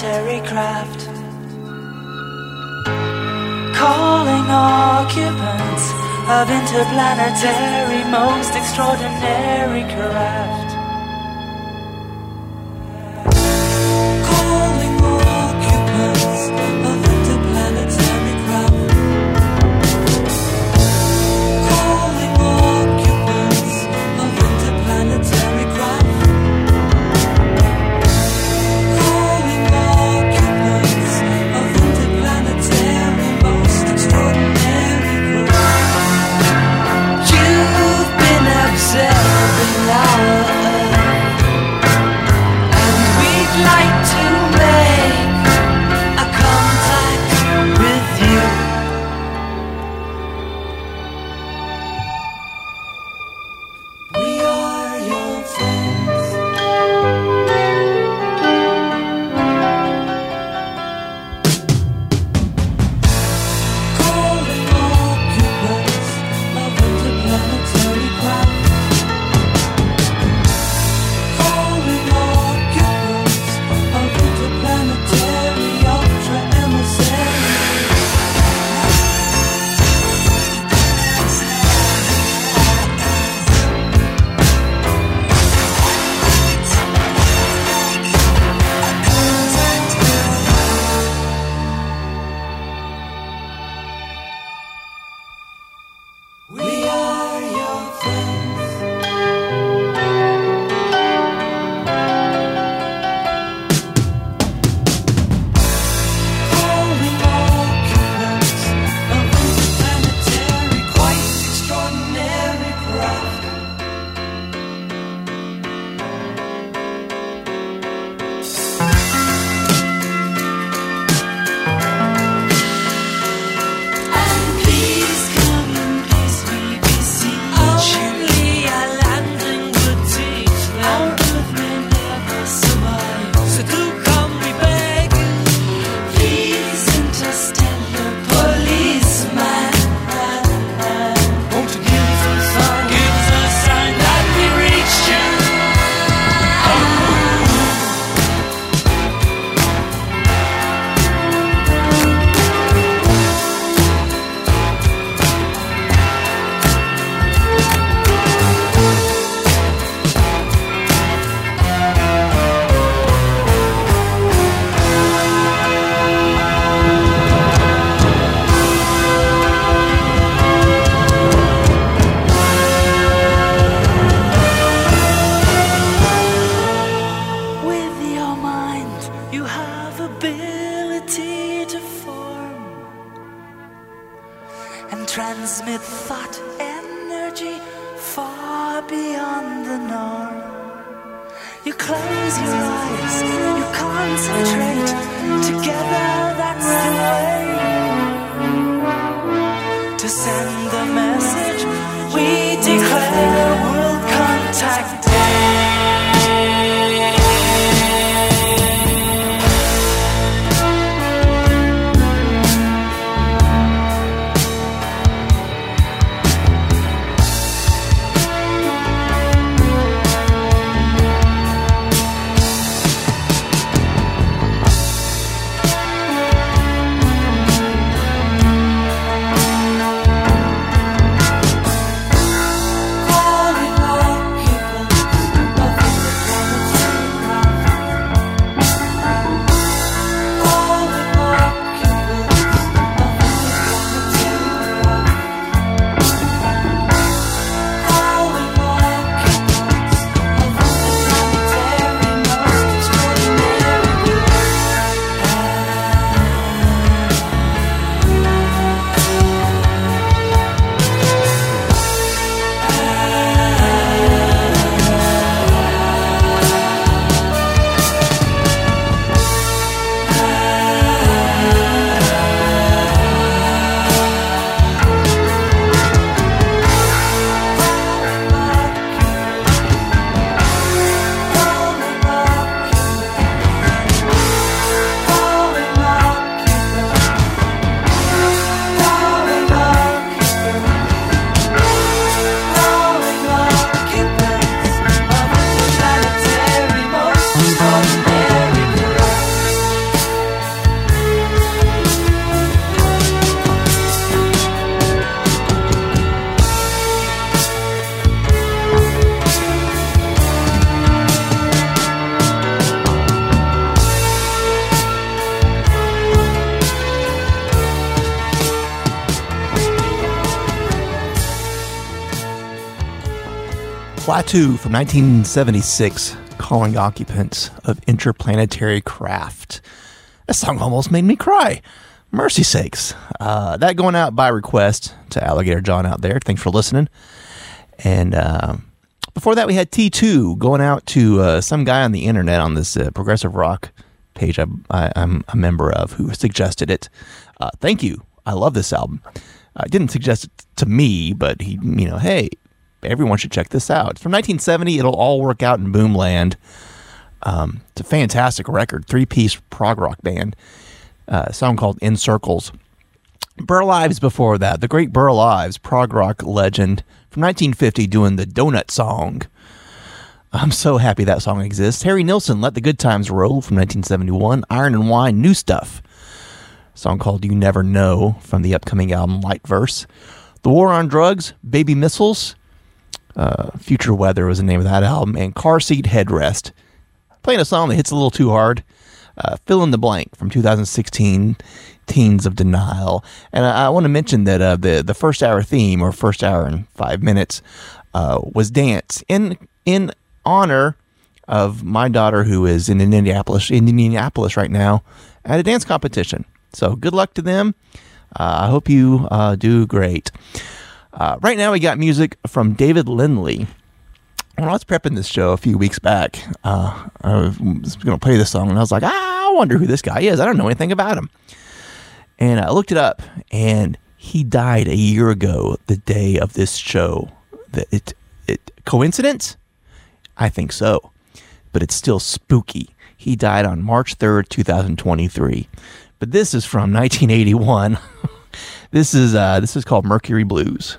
interplanetary craft. 2 from 1976, Calling Occupants of Interplanetary Craft. That song almost made me cry. Mercy sakes. Uh, that going out by request to Alligator John out there. Thanks for listening. And uh, before that, we had T2 going out to uh, some guy on the internet on this uh, progressive rock page I, am a member of who suggested it. Uh, thank you. I love this album. Uh, I didn't suggest it to me, but he, you know, hey, everyone should check this out. It's from 1970. It'll all work out in Boomland. Um, it's a fantastic record, three piece prog rock band. Uh, song called In Circles. Burl Ives before that, the great Burl Ives, prog rock legend from 1950, doing the Donut Song. I'm so happy that song exists. Harry Nilsson, Let the Good Times Roll from 1971. Iron and Wine, New Stuff. Song called You Never Know from the upcoming album Light Verse. The War on Drugs, Baby Missiles. Uh, Future Weather was the name of that album. And Car Seat Headrest. Playing a song that hits a little too hard. Uh, Fill in the Blank from 2016, Teens of Denial. And I, I want to mention that uh, the, the first hour theme, or first hour and five minutes, uh, was dance. In, in honor of my daughter who is in Indianapolis, in Indianapolis right now at a dance competition. So good luck to them. Uh, I hope you do great. Uh, right now, we got music from David Lindley. When I was prepping this show a few weeks back, uh, I was going to play this song, and I was like, ah, I wonder who this guy is. I don't know anything about him. And I looked it up, and he died a year ago, the day of this show. That it, it coincidence? I think so, but it's still spooky. He died on March 3rd, 2023. But this is from 1981. this is uh, this is called Mercury Blues.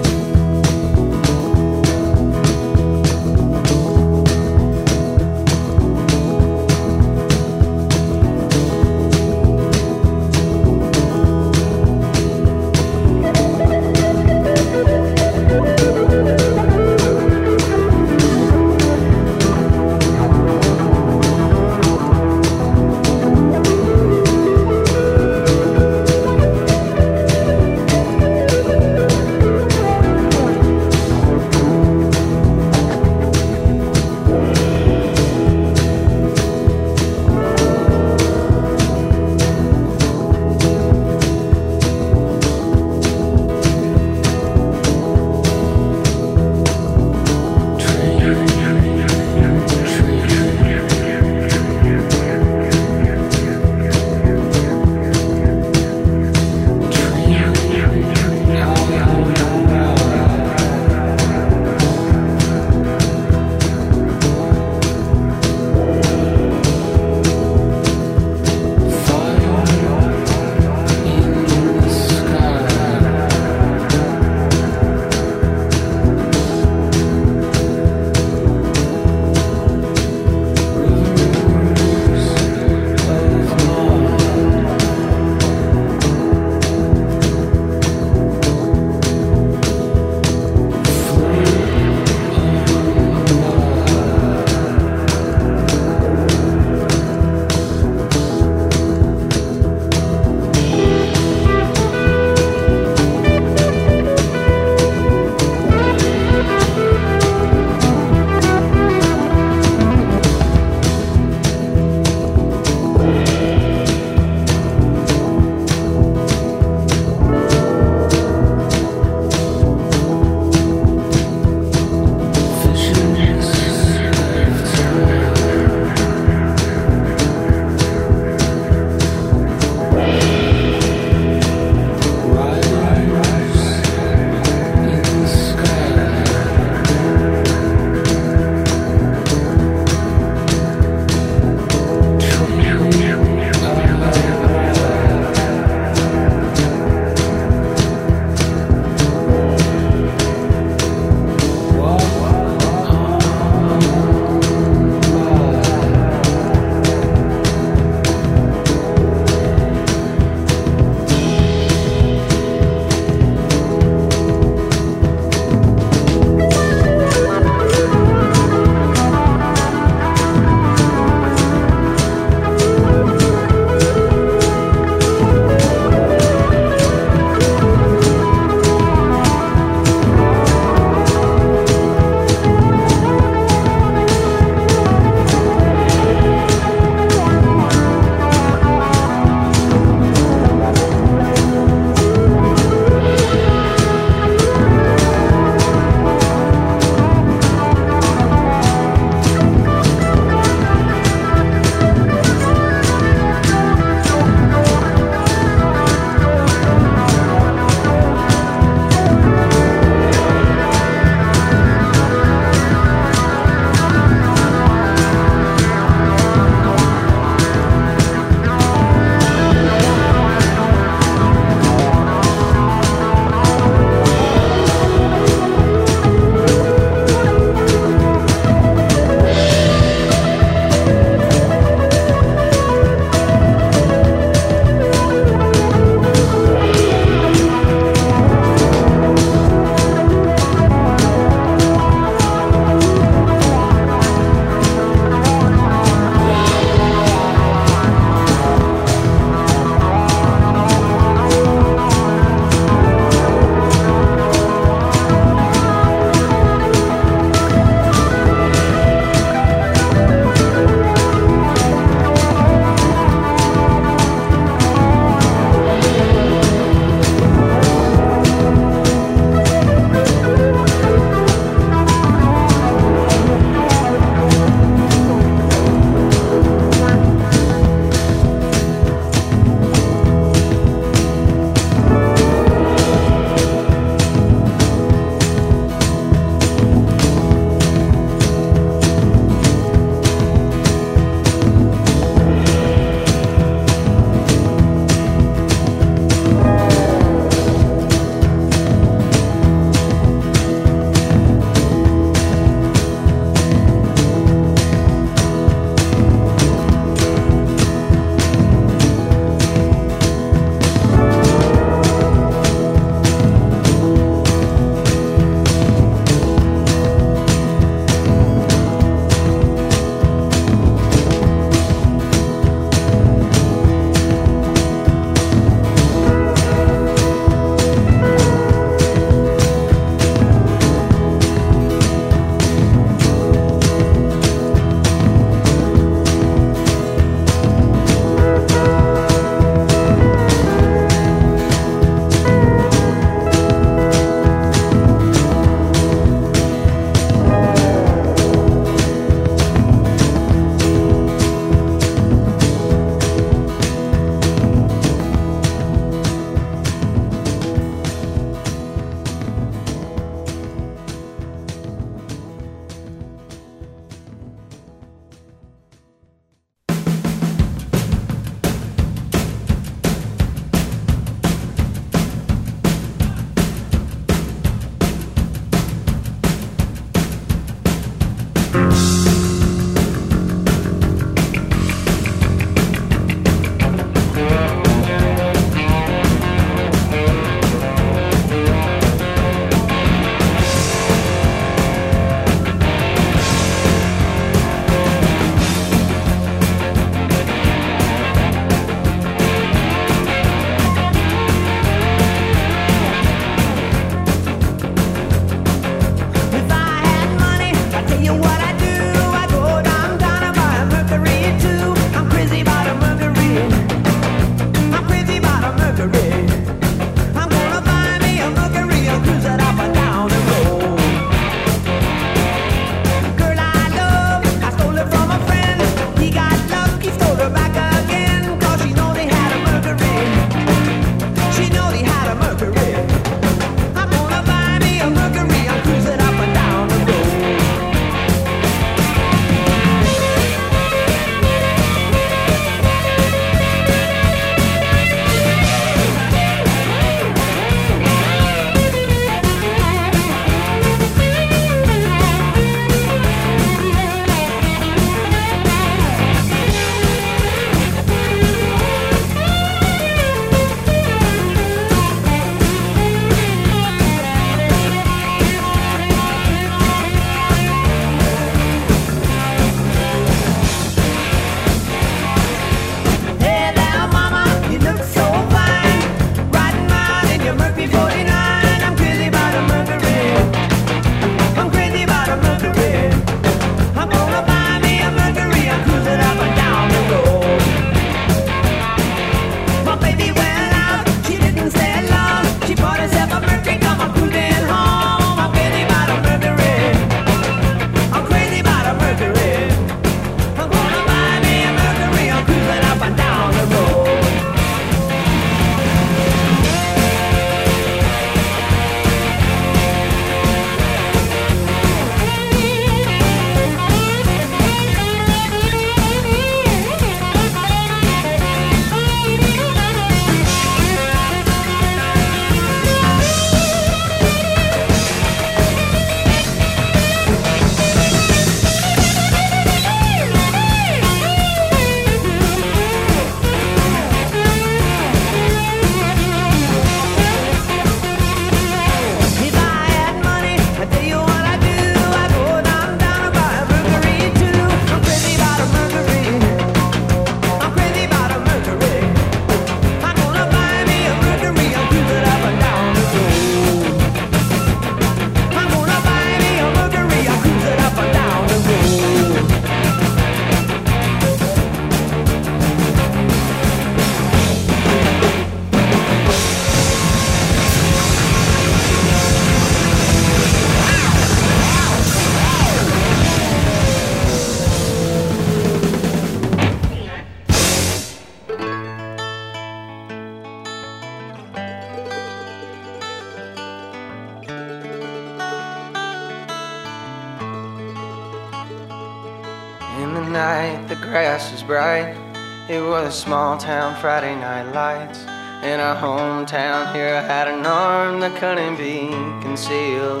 the small town Friday night lights. In our hometown here, I had an arm that couldn't be concealed.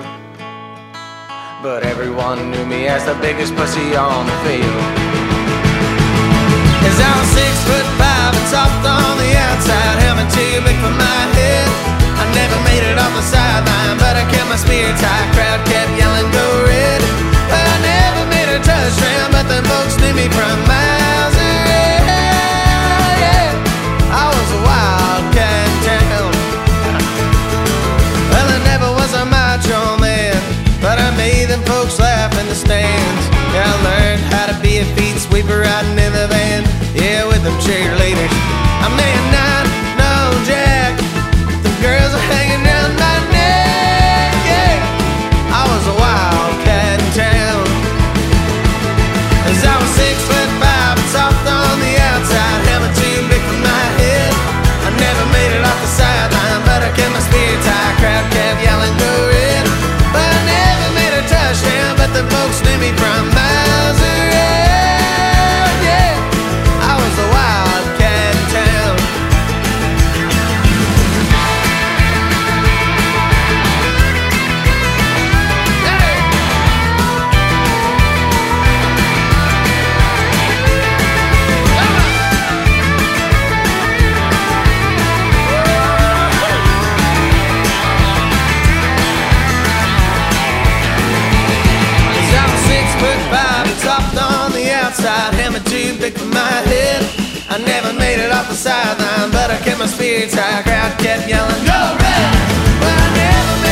But everyone knew me as the biggest pussy on the field. Cause I was six foot five and soft on the outside, helmet too big for my head. I never made it off the sideline, but I kept my spirits high. Crowd kept yelling, go red. But I never made a touchdown, but the folks knew me from miles folks laugh in the stands. Yeah, I learned how to be a feet sweeper riding in the van. Yeah, with them cheerleaders. I may from the sideline, but I kept my spirits high. Crowd kept yelling, "Go Red!" But I never. made.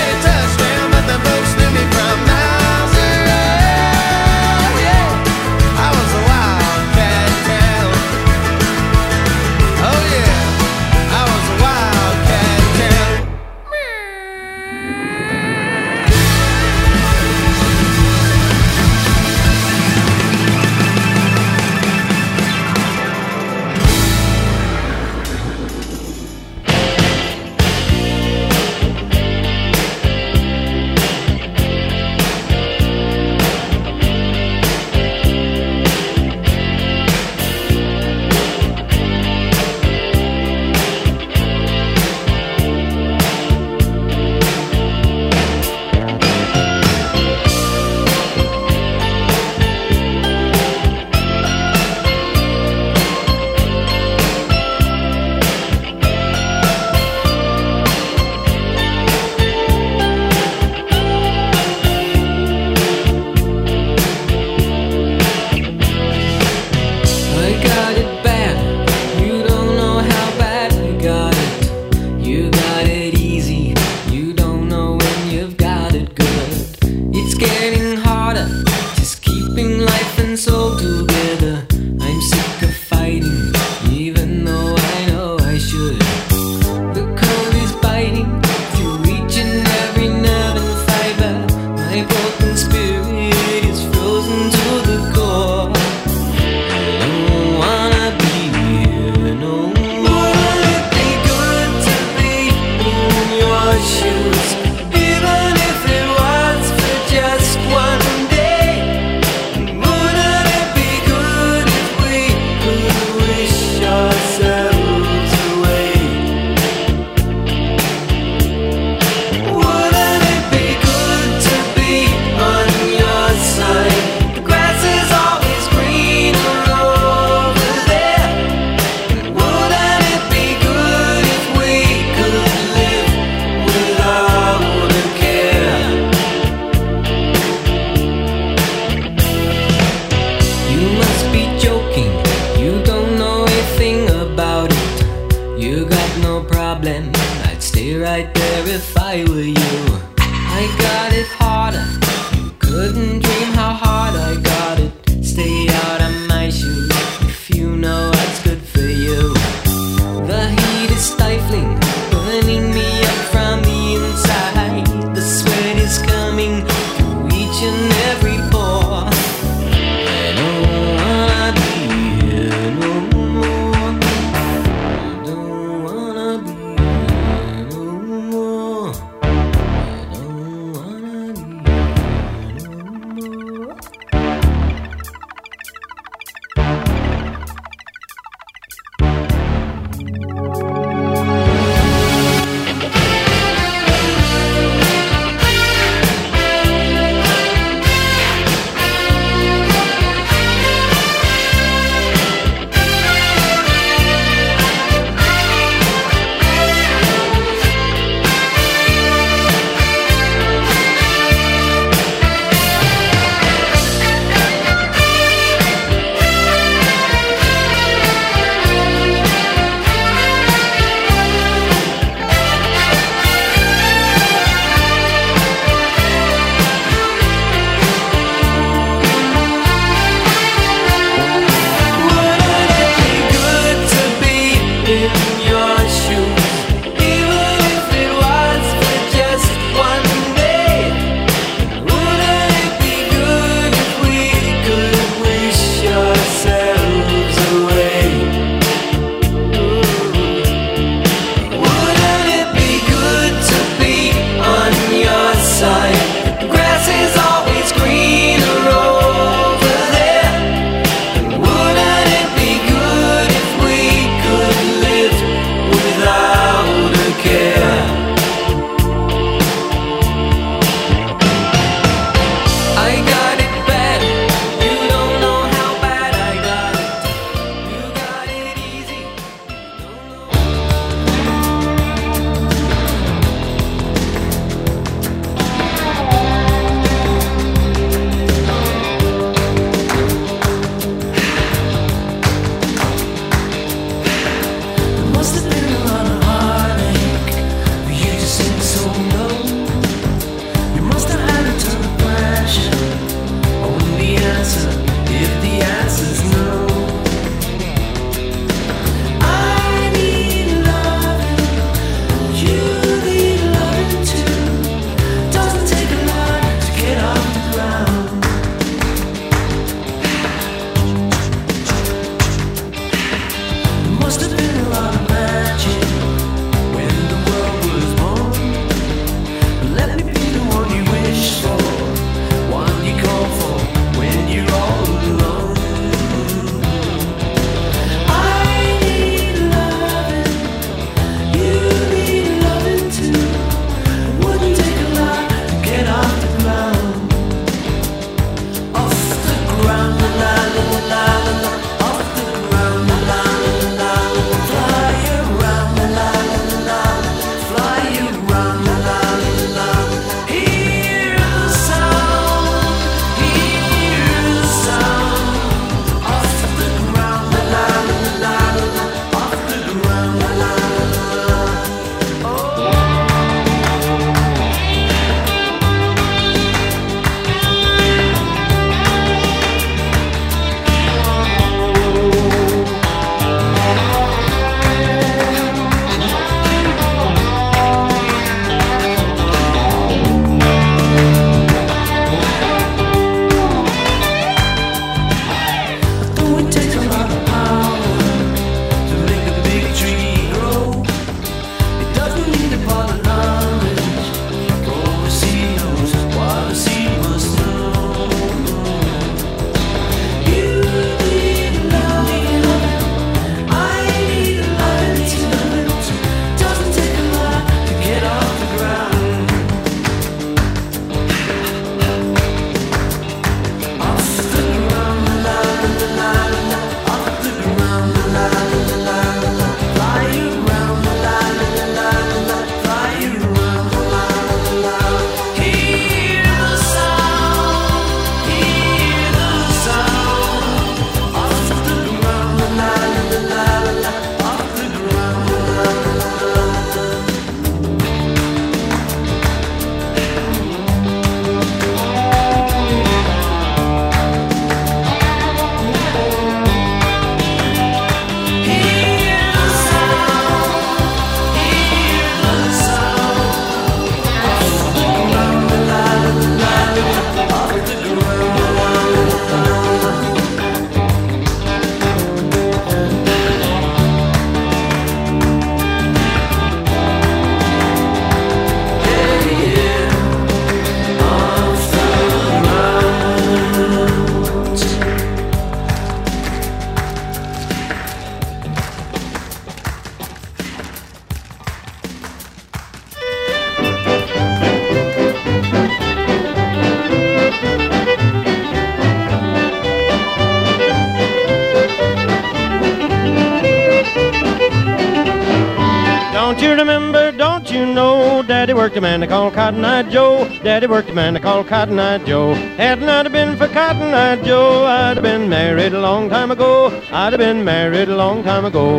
Worked a man they call Cotton Eye Joe. Daddy worked a man they call Cotton Eye Joe. Had not have been for Cotton Eye Joe, I'd have been married a long time ago. I'd have been married a long time ago.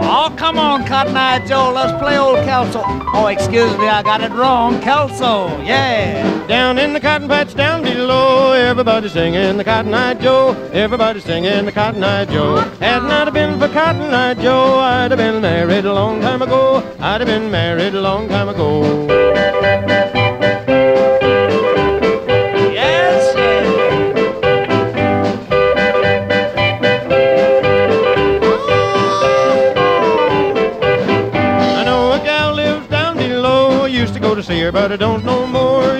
Oh, come on, Cotton Eye Joe, let's play old Kelso. Oh, excuse me, I got it wrong. Kelso, yeah. Down in the cotton patch down below, everybody singing the Cotton Eye Joe. Everybody singing the Cotton Eye Joe. Had not have been for Cotton Eye Joe, I'd have been married a long time ago. I'd have been married a long time ago. Yes, I know a gal lives down below. Used to go to see her, but I don't know.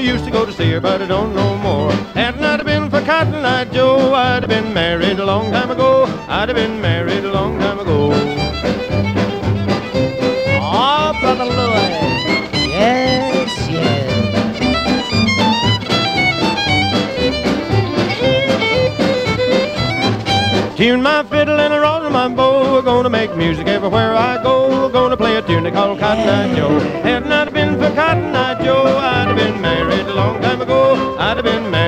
Used to go to see her, but I don't know more. Had not have been for Cotton Eye Joe, I'd have been married a long time ago. I'd have been married a long time ago. Oh, Brother Louis. Yes, yes. Tune my fiddle and a roll my bow. We're gonna make music everywhere I go. We're gonna play a tune they call Cotton Eye Joe. Had not been for Cotton Eye Joe, I'd married a long time ago. I'd have been married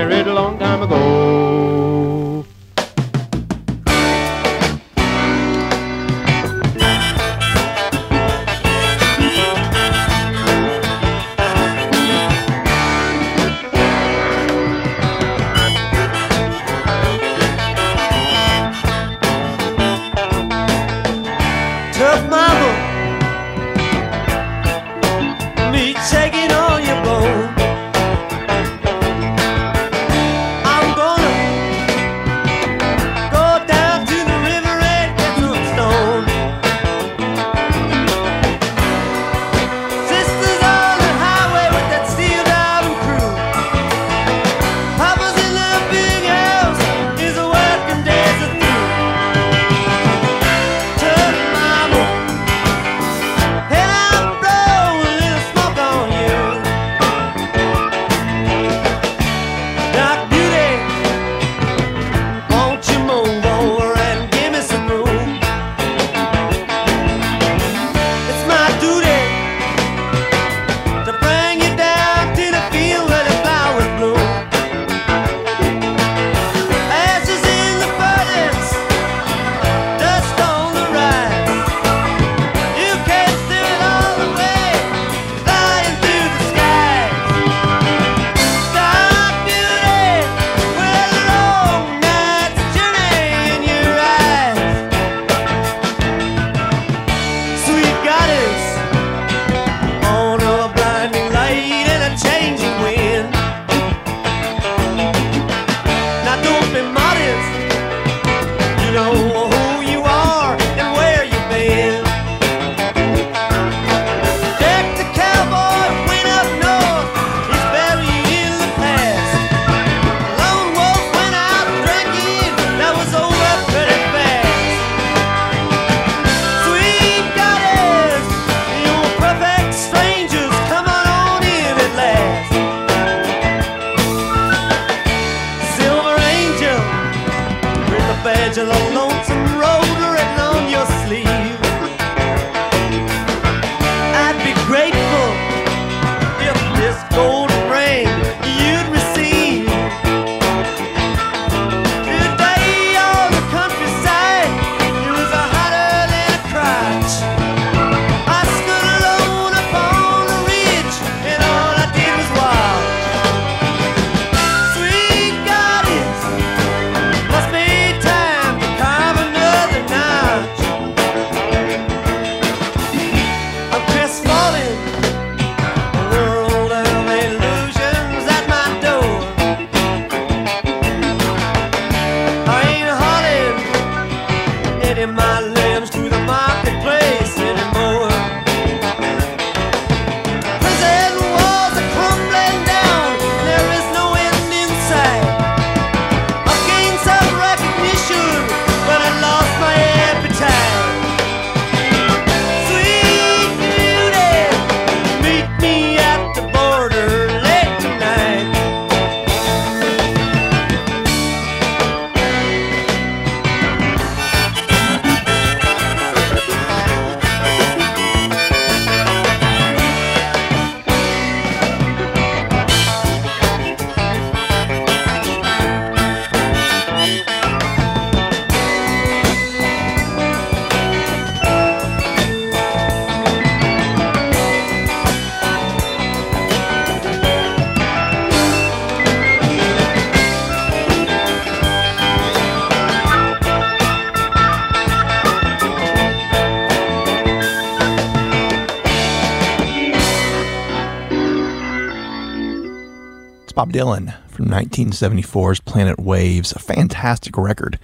Bob Dylan from 1974's Planet Waves, a fantastic record.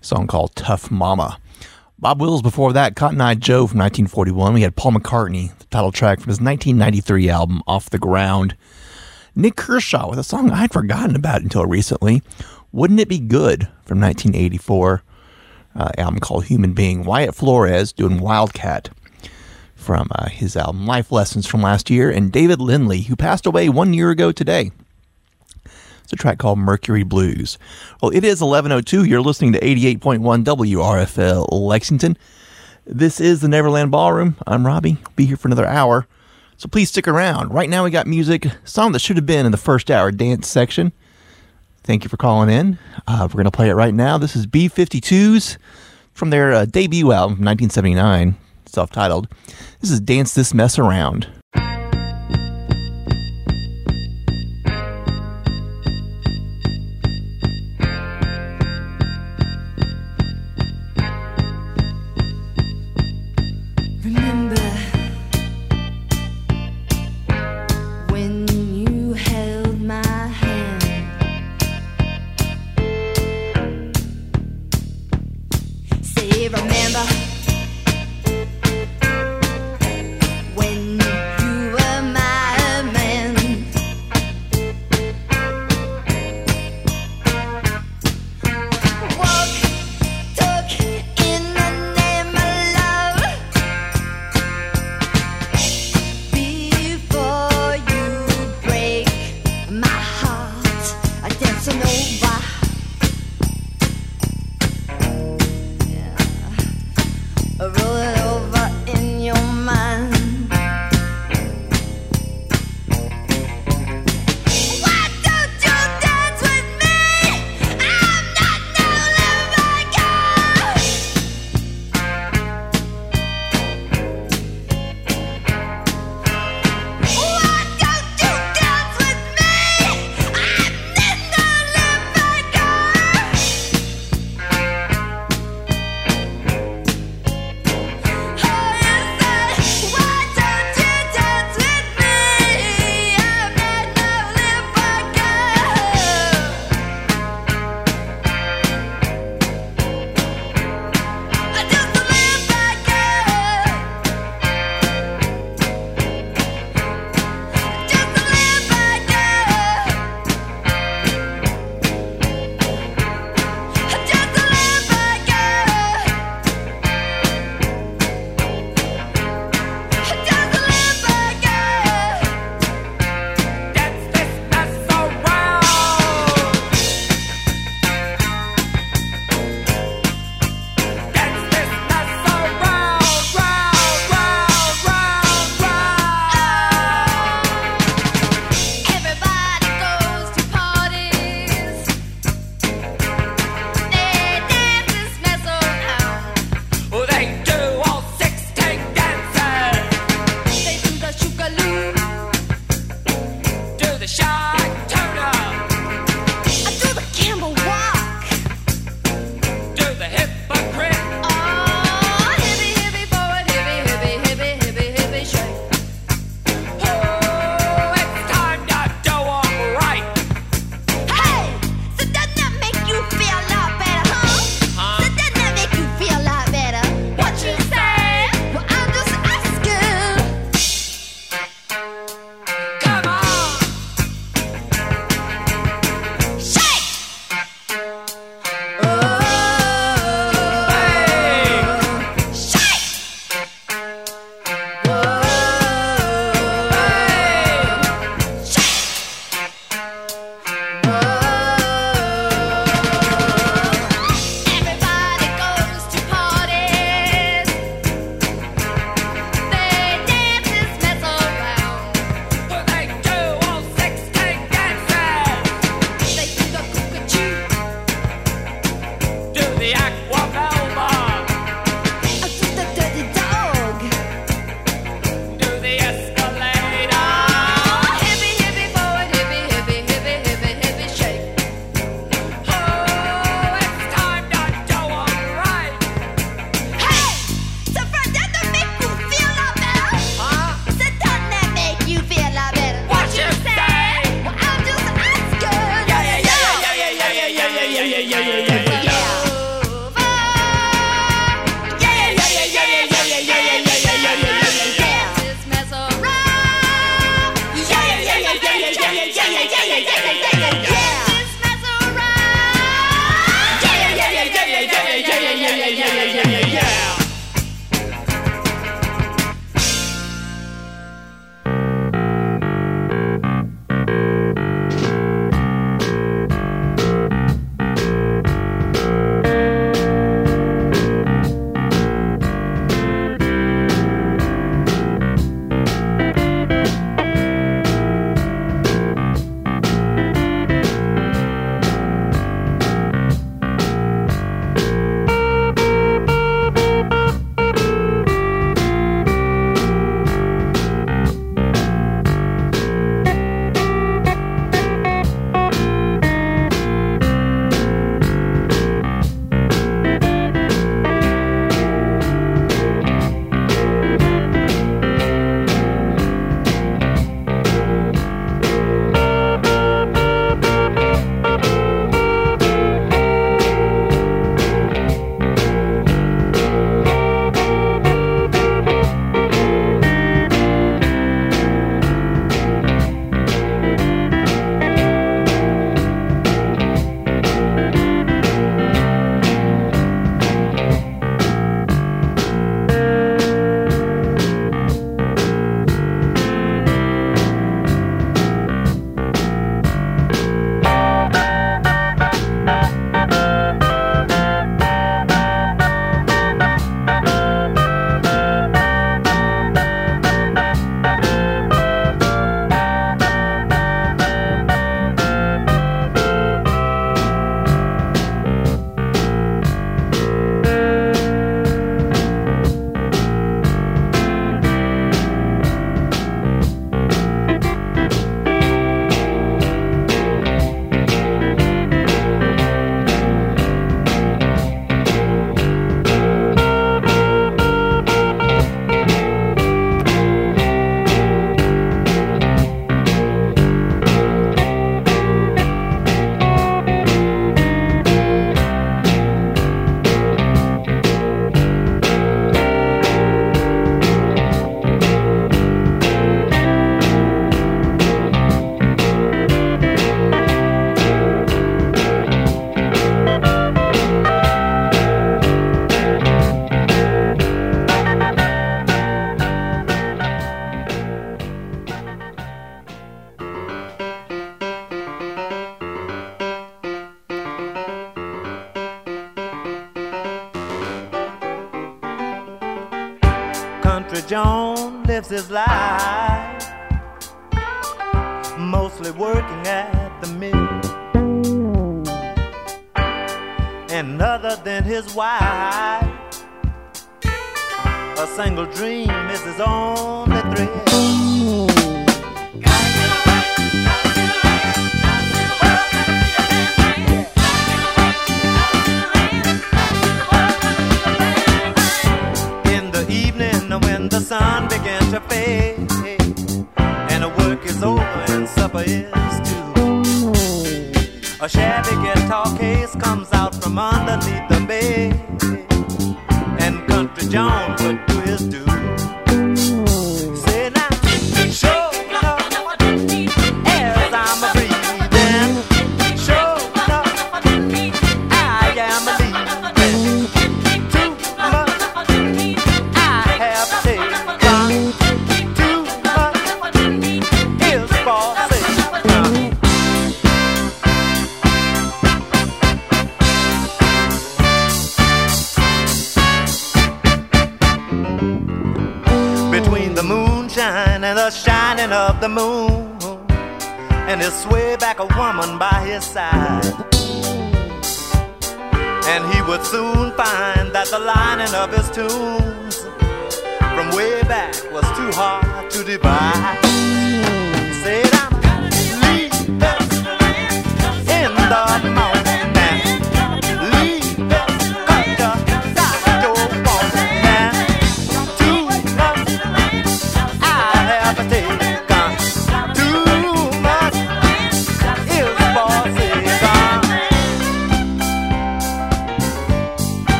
A song called Tough Mama. Bob Wills before that, Cotton Eye Joe from 1941. We had Paul McCartney, the title track from his 1993 album Off the Ground. Nik Kershaw with a song I'd forgotten about until recently. Wouldn't It Be Good from 1984, uh, album called Human Being. Wyatt Flores doing Wildcat from uh, his album Life Lessons from last year, and David Lindley, who passed away one year ago today. It's a track called Mercury Blues. Well, it is 11:02. You're listening to 88.1 WRFL Lexington. This is the Neverland Ballroom. I'm Robbie. Be here for another hour. So please stick around. Right now we got music, song that should have been in the first hour dance section. Thank you for calling in. Uh, we're going to play it right now. This is B52s from their uh, debut album 1979, self-titled. This is Dance This Mess Around.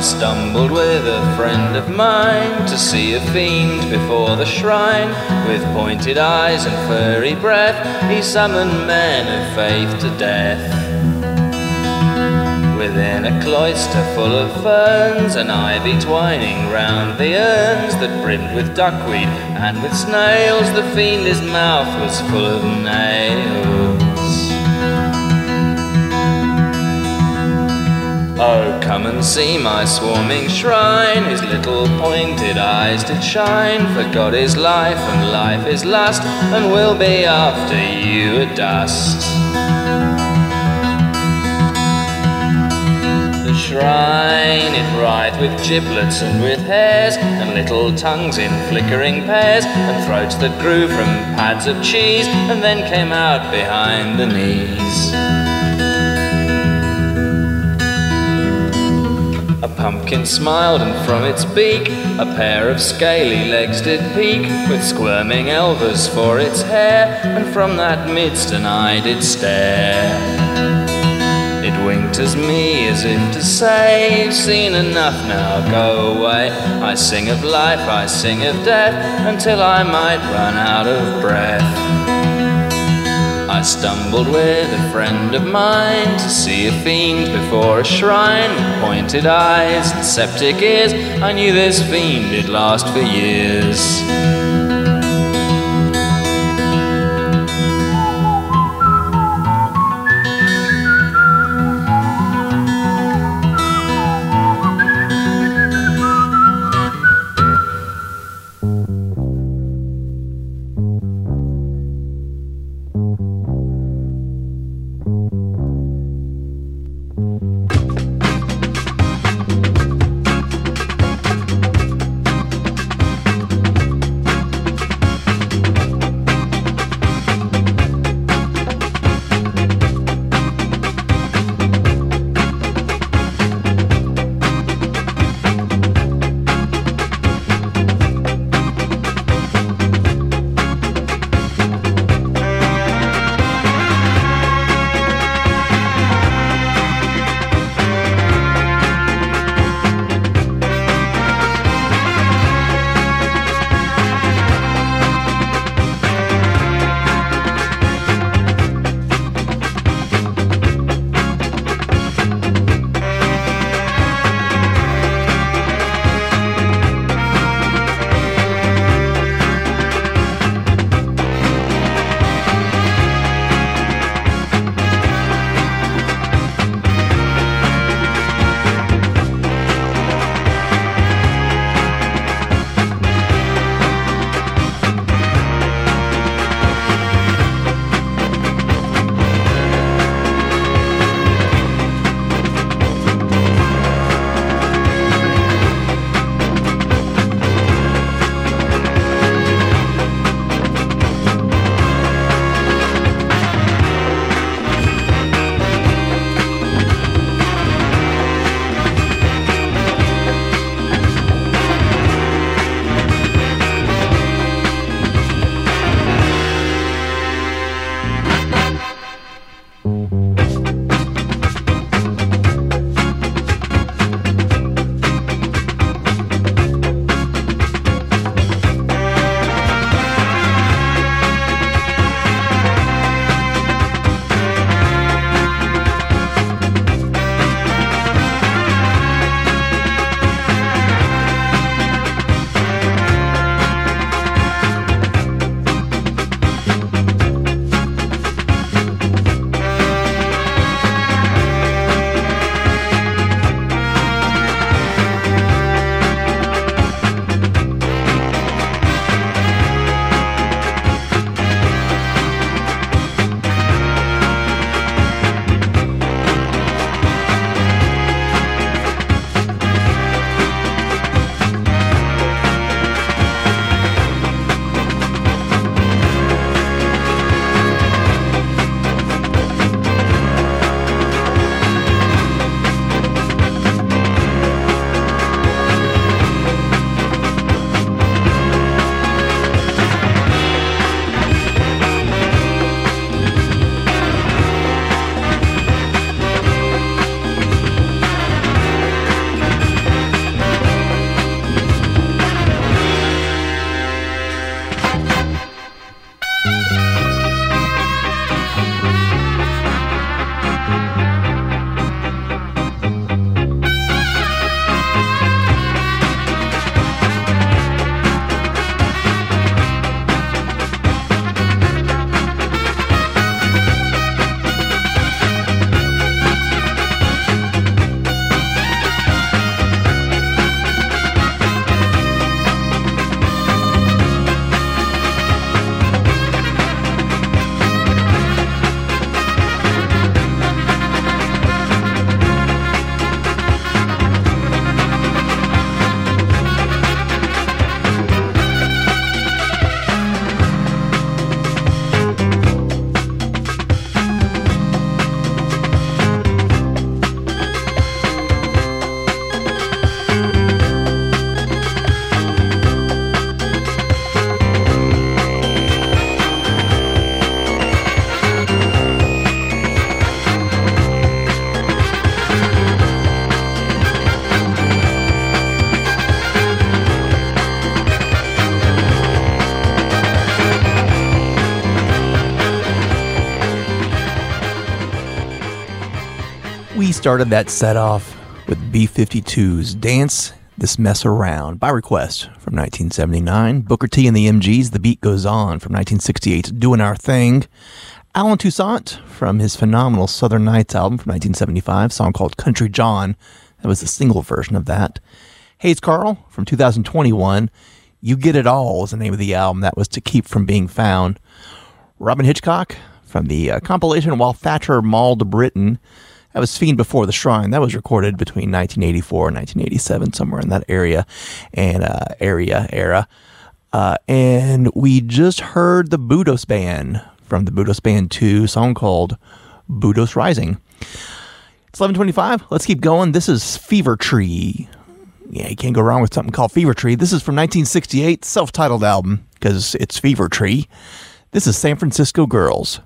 I stumbled with a friend of mine to see a fiend before the shrine. With pointed eyes and furry breath, he summoned men of faith to death. Within a cloister full of ferns and ivy twining round the urns that brimmed with duckweed and with snails, the fiend his mouth was full of nails. Oh, come and see my swarming shrine. His little pointed eyes did shine. For God is life, and life is lust, and will be after you at dust. The shrine it writhed with giblets and with hairs, and little tongues in flickering pairs, and throats that grew from pads of cheese, and then came out behind the knees. A pumpkin smiled, and from its beak a pair of scaly legs did peek, with squirming elvers for its hair, and from that midst an eye did stare. It winked as me as if to say, You've seen enough now, go away. I sing of life, I sing of death, until I might run out of breath. I stumbled with a friend of mine to see a fiend before a shrine with pointed eyes and septic ears. I knew this fiend had last for years. Started that set off with B 52's Dance This Mess Around by request from 1979. Booker T and the MGs, The Beat Goes On from 1968's Doing Our Thing. Allen Toussaint from his phenomenal Southern Nights album from 1975, song called Country John. That was the single version of that. Hayes Carll from 2021, You Get It All is the name of the album. That was To Keep From Being Found. Robyn Hitchcock from the uh, compilation While Thatcher Mauled Britain. That was Fiend Before the Shrine. That was recorded between 1984 and 1987, somewhere in that area and uh, area era. Uh, and we just heard the Budos Band from the Budos Band 2 song called Budos Rising. It's 1125. Let's keep going. This is Fever Tree. Yeah, you can't go wrong with something called Fever Tree. This is from 1968, self-titled album because it's Fever Tree. This is San Francisco Girls.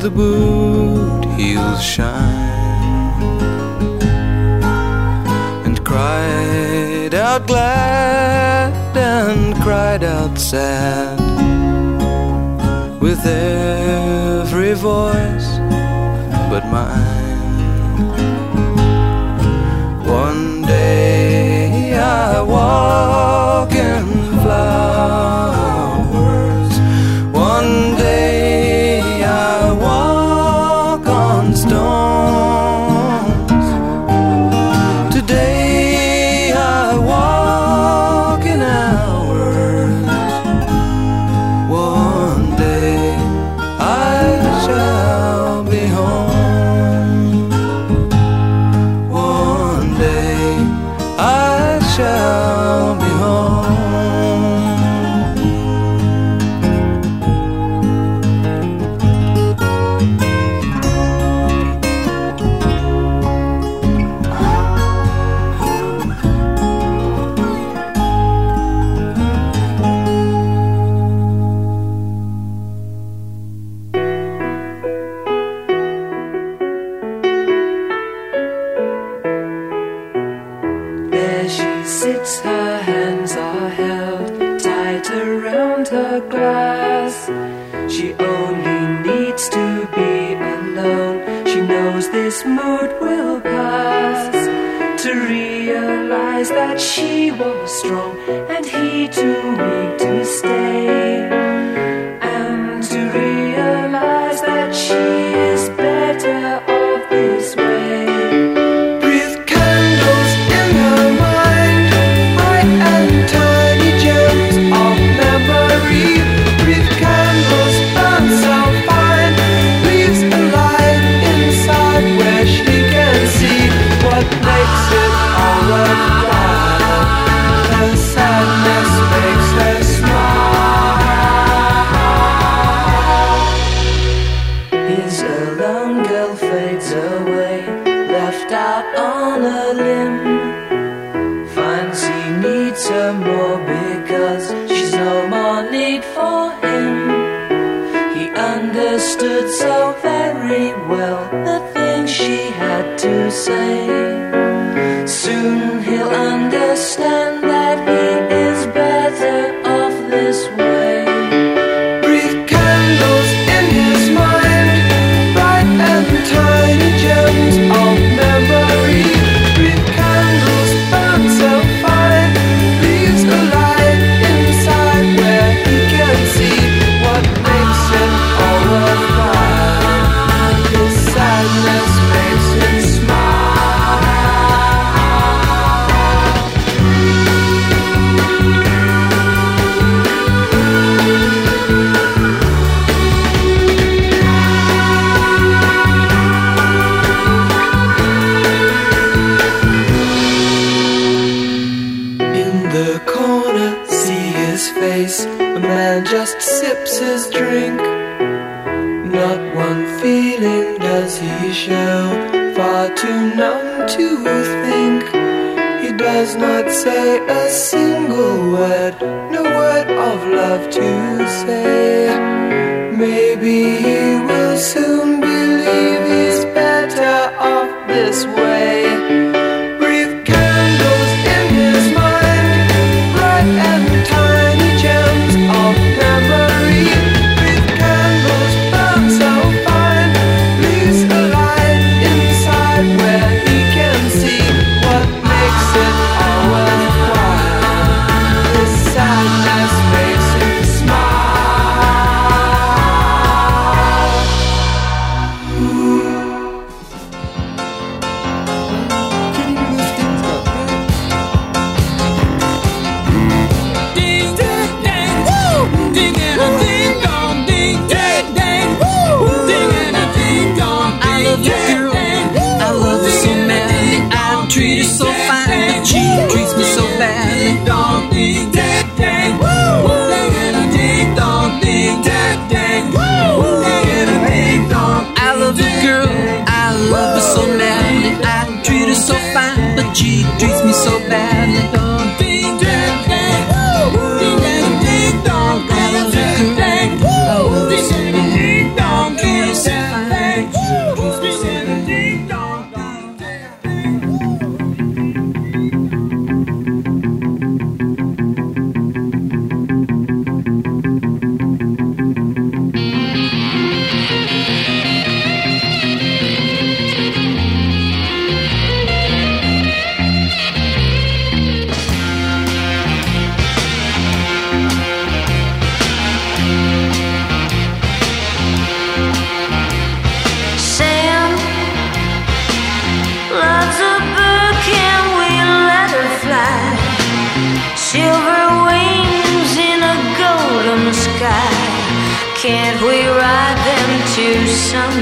the boot, heels shine. And cried out glad and cried out sad. With every voice but mine.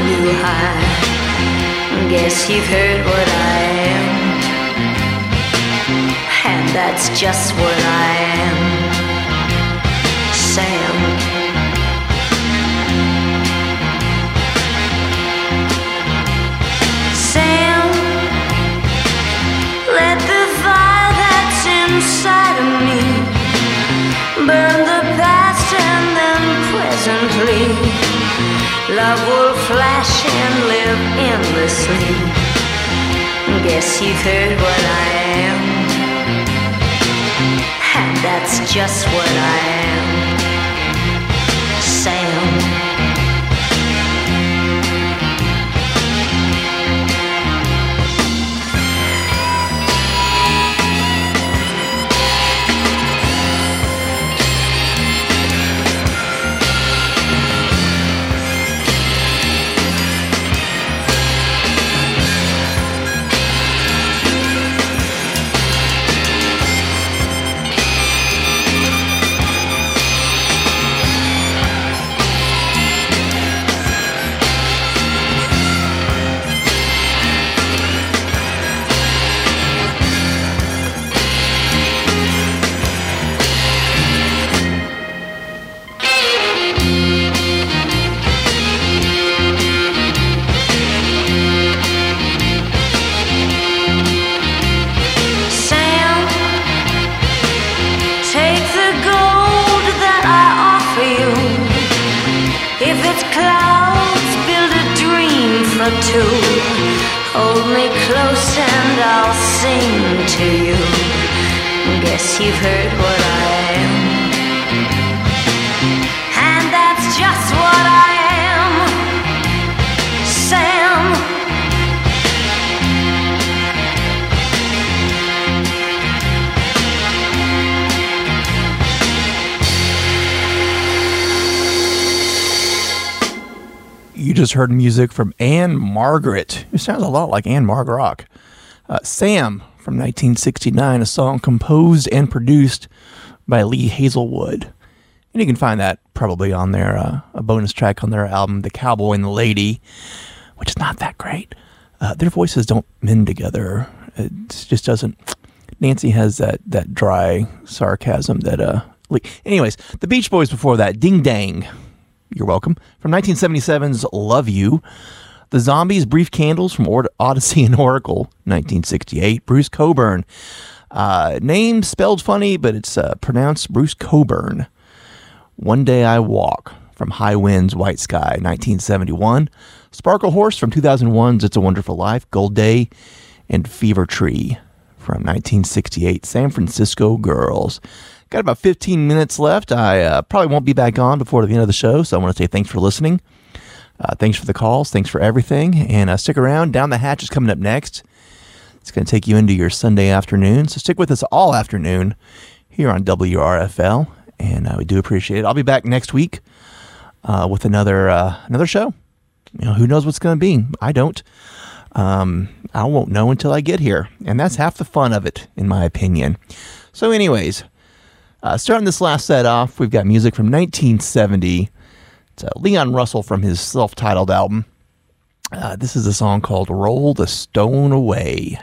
New high? Guess you've heard what I am. And that's just what I am. Sam. Sam, let the fire that's inside of me burn the past and then presently love will flash and live endlessly. Guess you've heard what I am, and that's just what I am. Just heard music from Ann-Margret. It sounds a lot like Ann-Margret. Uh, Sam from 1969, a song composed and produced by Lee Hazlewood. And you can find that probably on their uh, a bonus track on their album, The Cowboy and the Lady, which is not that great. Uh, their voices don't mend together. It just doesn't. Nancy has that that dry sarcasm that uh. Lee. Anyways, the Beach Boys before that, Ding Dang. You're welcome. From 1977's Love You. The Zombies, Brief Candles from Odessey and Oracle, 1968. Bruce Cockburn. Uh, name spelled funny, but it's uh, pronounced Bruce Cockburn. One Day I Walk from High Winds, White Sky, 1971. Sparklehorse from 2001's It's a Wonderful Life, Gold Day, and Fever Tree from 1968. San Francisco Girls. Got about 15 minutes left. I uh, probably won't be back on before the end of the show, so I want to say thanks for listening. Uh, thanks for the calls. Thanks for everything. And uh, stick around. Down the Hatch is coming up next. It's going to take you into your Sunday afternoon. So stick with us all afternoon here on WRFL. And uh, we do appreciate it. I'll be back next week uh, with another uh, another show. You know, who knows what's going to be? I don't. Um, I won't know until I get here. And that's half the fun of it, in my opinion. So, anyways, uh, starting this last set off, we've got music from 1970. It's uh, Leon Russell from his self titled album. Uh, this is a song called Roll the Stone Away.